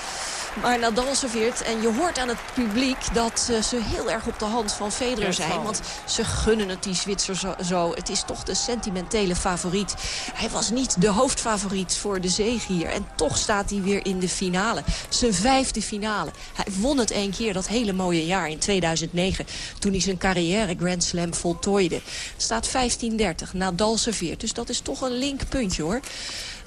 Maar Nadal serveert en je hoort aan het publiek dat eh, ze heel erg op de hand van Federer zijn. Want ze gunnen het die Zwitser zo, zo. Het is toch de sentimentele favoriet. Hij was niet de hoofdfavoriet voor de zege hier. En toch staat hij weer in de finale. Zijn vijfde finale. Hij won het één keer, dat hele mooie jaar in 2009. Toen hij zijn carrière Grand Slam voltooide. Staat 15-30. Nadal serveert. Dus dat is toch een linkpuntje hoor.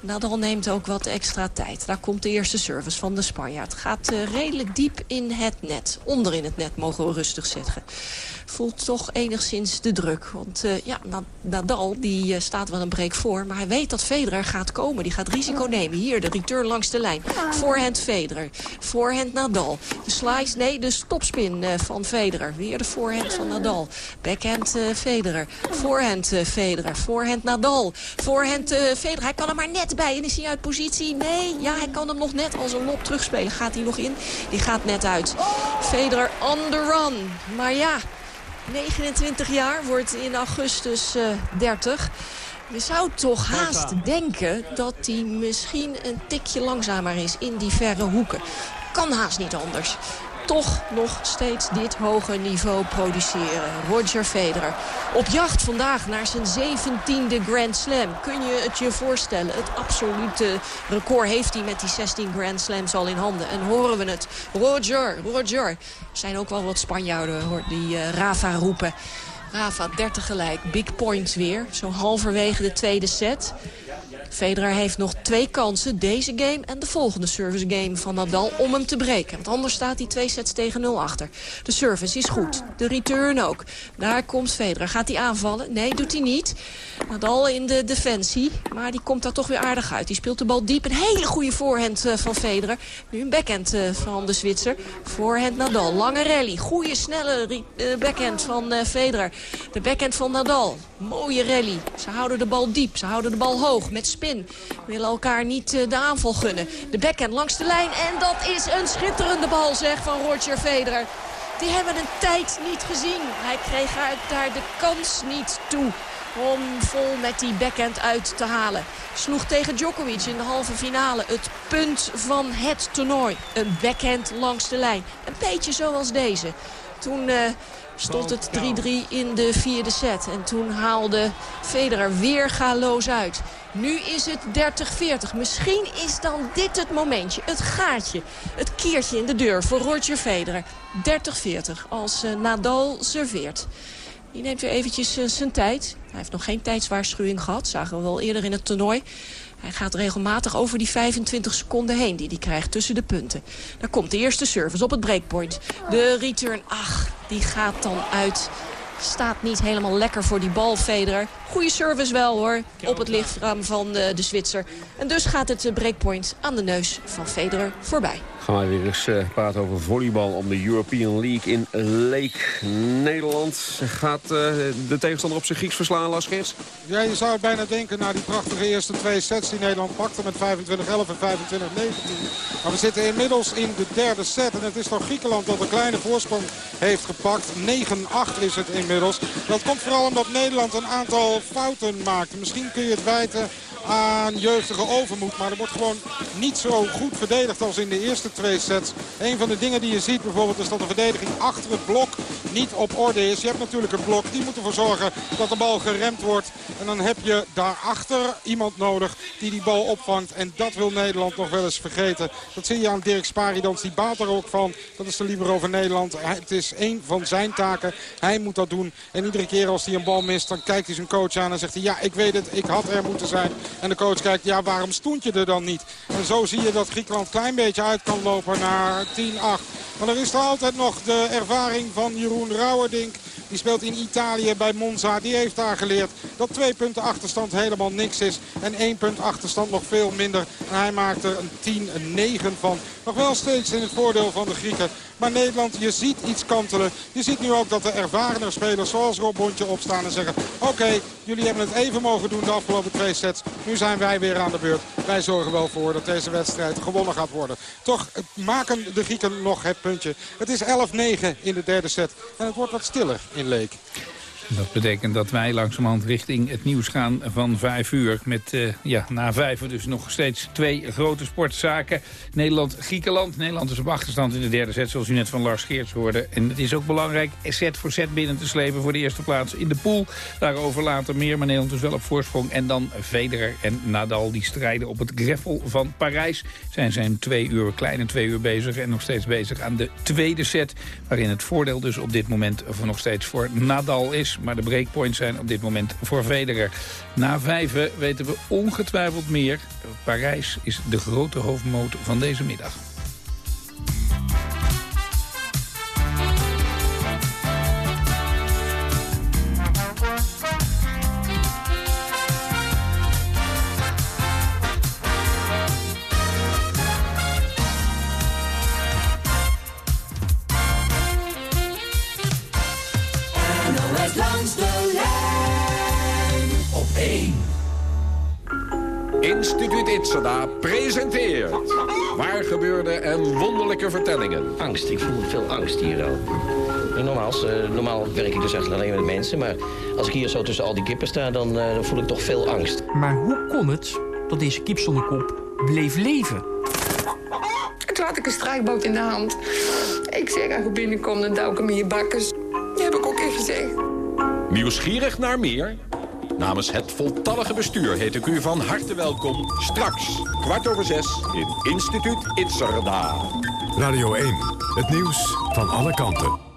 Nadal neemt ook wat extra tijd. Daar komt de eerste service van de Spanjaard. Gaat eh, redelijk diep in het net. Onder in het net, mogen we rustig zeggen. Voelt toch enigszins de druk. Want eh, ja, Na- Nadal die, eh, staat wel een break voor. Maar hij weet dat Federer gaat komen. Die gaat risico nemen. Hier, de return langs de lijn. Voorhand Federer. Voorhand Nadal. De slice, nee, de stopspin eh, van Federer. Weer de voorhand van Nadal. Backhand Federer. Voorhand Federer. Voorhand Nadal. Voorhand Federer. Hij kan er maar net bij. En is hij uit positie? Nee, ja, hij kan hem nog net als een lop terugspelen. Gaat hij nog in? Die gaat net uit. Federer on the run. Maar ja, 29 jaar wordt in augustus eh 30. Je zou toch haast denken dat hij misschien een tikje langzamer is in die verre hoeken. Kan haast niet anders. Toch nog steeds dit hoge niveau produceren. Roger Federer. Op jacht vandaag naar zijn 17e Grand Slam. Kun je het je voorstellen? Het absolute record heeft hij met die 16 Grand Slams al in handen. En horen we het. Roger, Roger. Er zijn ook wel wat Spanjaarden hoor, die eh, Rafa roepen. Rafa 30 gelijk. Big points weer. Zo halverwege de tweede set. Federer heeft nog twee kansen. Deze game en de volgende service game van Nadal om hem te breken. Want anders staat hij twee sets tegen nul achter. De service is goed. De return ook. Daar komt Federer. Gaat hij aanvallen? Nee, doet hij niet. Nadal in de defensie. Maar die komt daar toch weer aardig uit. Die speelt de bal diep. Een hele goede voorhand eh, van Federer. Nu een backhand eh, van de Zwitser. Voorhand Nadal. Lange rally. Goede, snelle eh, backhand van Federer. De backhand van Nadal. Mooie rally. Ze houden de bal diep. Ze houden de bal hoog met spin. Willen elkaar niet eh, de aanval gunnen. De backhand langs de lijn. En dat is een schitterende bal zeg van Roger Federer. Die hebben een tijd niet gezien. Hij kreeg daar de kans niet toe om vol met die backhand uit te halen. Sloeg tegen Djokovic in de halve finale het punt van het toernooi. Een backhand langs de lijn. Een beetje zoals deze. Toen eh, stond het 3-3 in de vierde set. En toen haalde Federer weer galoos uit. Nu is het 30-40. Misschien is dan dit het momentje, het gaatje. Het kiertje in de deur voor Roger Federer. 30-40 als eh, Nadal serveert. Die neemt weer eventjes eh, zijn tijd. Hij heeft nog geen tijdswaarschuwing gehad. Zagen we wel eerder in het toernooi. Hij gaat regelmatig over die 25 seconden heen die hij krijgt tussen de punten. Daar komt de eerste service op het breakpoint. De return, ach, die gaat dan uit. Staat niet helemaal lekker voor die bal, Federer. Goede service wel hoor, op het lichaam van de, de Zwitser. En dus gaat het eh, breakpoint aan de neus van Federer voorbij. Gaan wij weer eens eh, praten over volleybal om de European League in Leek. Nederland gaat eh, de tegenstander op zijn Grieks verslaan, Lars? Ja, je zou bijna denken naar die prachtige eerste twee sets die Nederland pakte met 25-11 en 25-19. Maar we zitten inmiddels in de derde set en het is toch Griekenland dat een kleine voorsprong heeft gepakt. 9-8 is het inmiddels. Dat komt vooral omdat Nederland een aantal fouten maakt. Misschien kun je het wijten aan jeugdige overmoed. Maar er wordt gewoon niet zo goed verdedigd als in de eerste twee sets. Een van de dingen die je ziet bijvoorbeeld is dat de verdediging achter het blok niet op orde is. Je hebt natuurlijk een blok. Die moet ervoor zorgen dat de bal geremd wordt. En dan heb je daarachter iemand nodig die die bal opvangt. En dat wil Nederland nog wel eens vergeten. Dat zie je aan Dirk Sparidans. Die baat er ook van. Dat is de libero van Nederland. Het is een van zijn taken. Hij moet dat doen. En iedere keer als hij een bal mist, dan kijkt hij zijn coach aan en zegt hij... ja, ik weet het, ik had er moeten zijn. En de coach kijkt, ja, waarom stond je er dan niet? En zo zie je dat Griekenland een klein beetje uit kan lopen naar 10-8. Maar er is er altijd nog de ervaring van Jeroen Rauwerdink. Die speelt in Italië bij Monza. Die heeft daar geleerd dat twee punten achterstand helemaal niks is. En één punt achterstand nog veel minder. En hij maakt er een 10, een 9 van. Nog wel steeds in het voordeel van de Grieken. Maar Nederland, je ziet iets kantelen. Je ziet nu ook dat de ervarene spelers zoals Rob Bontje opstaan en zeggen... oké, jullie hebben het even mogen doen de afgelopen twee sets. Nu zijn wij weer aan de beurt. Wij zorgen wel voor dat deze wedstrijd gewonnen gaat worden. Toch eh, maken de Grieken nog het puntje. Het is 11-9 in de derde set. En het wordt wat stiller in Leek. Dat betekent dat wij langzamerhand richting het nieuws gaan van vijf uur. Met eh, ja, na vijf dus nog steeds twee grote sportzaken. Nederland-Griekenland. Nederland is op achterstand in de derde set, zoals u net van Lars Geerts hoorde. En het is ook belangrijk set voor set binnen te slepen voor de eerste plaats in de pool. Daarover later meer, maar Nederland is wel op voorsprong. En dan Federer en Nadal, die strijden op het greffel van Parijs. Zijn zijn twee uur, kleine twee uur bezig en nog steeds bezig aan de tweede set. Waarin het voordeel dus op dit moment nog steeds voor Nadal is. Maar de breakpoints zijn op dit moment voor Federer. Na vijven weten we ongetwijfeld meer. Parijs is de grote hoofdmoot van deze middag. Itzada presenteert Waar gebeurde en wonderlijke vertellingen. Angst, ik voel veel angst hier wel. Normaal, eh, normaal werk ik dus echt alleen met mensen, maar als ik hier zo tussen al die kippen sta, dan eh, voel ik toch veel angst. Maar hoe kon het dat deze kip zonder kop bleef leven? En toen had ik een strijkboot in de hand. Ik zeg, als je binnenkomt, dan duik ik hem in je bakkes. Dat heb ik ook echt gezegd. Nieuwsgierig naar meer? Namens het voltallige bestuur heet ik u van harte welkom. Straks, kwart over zes, in Instituut Itzerda. Radio 1, het nieuws van alle kanten.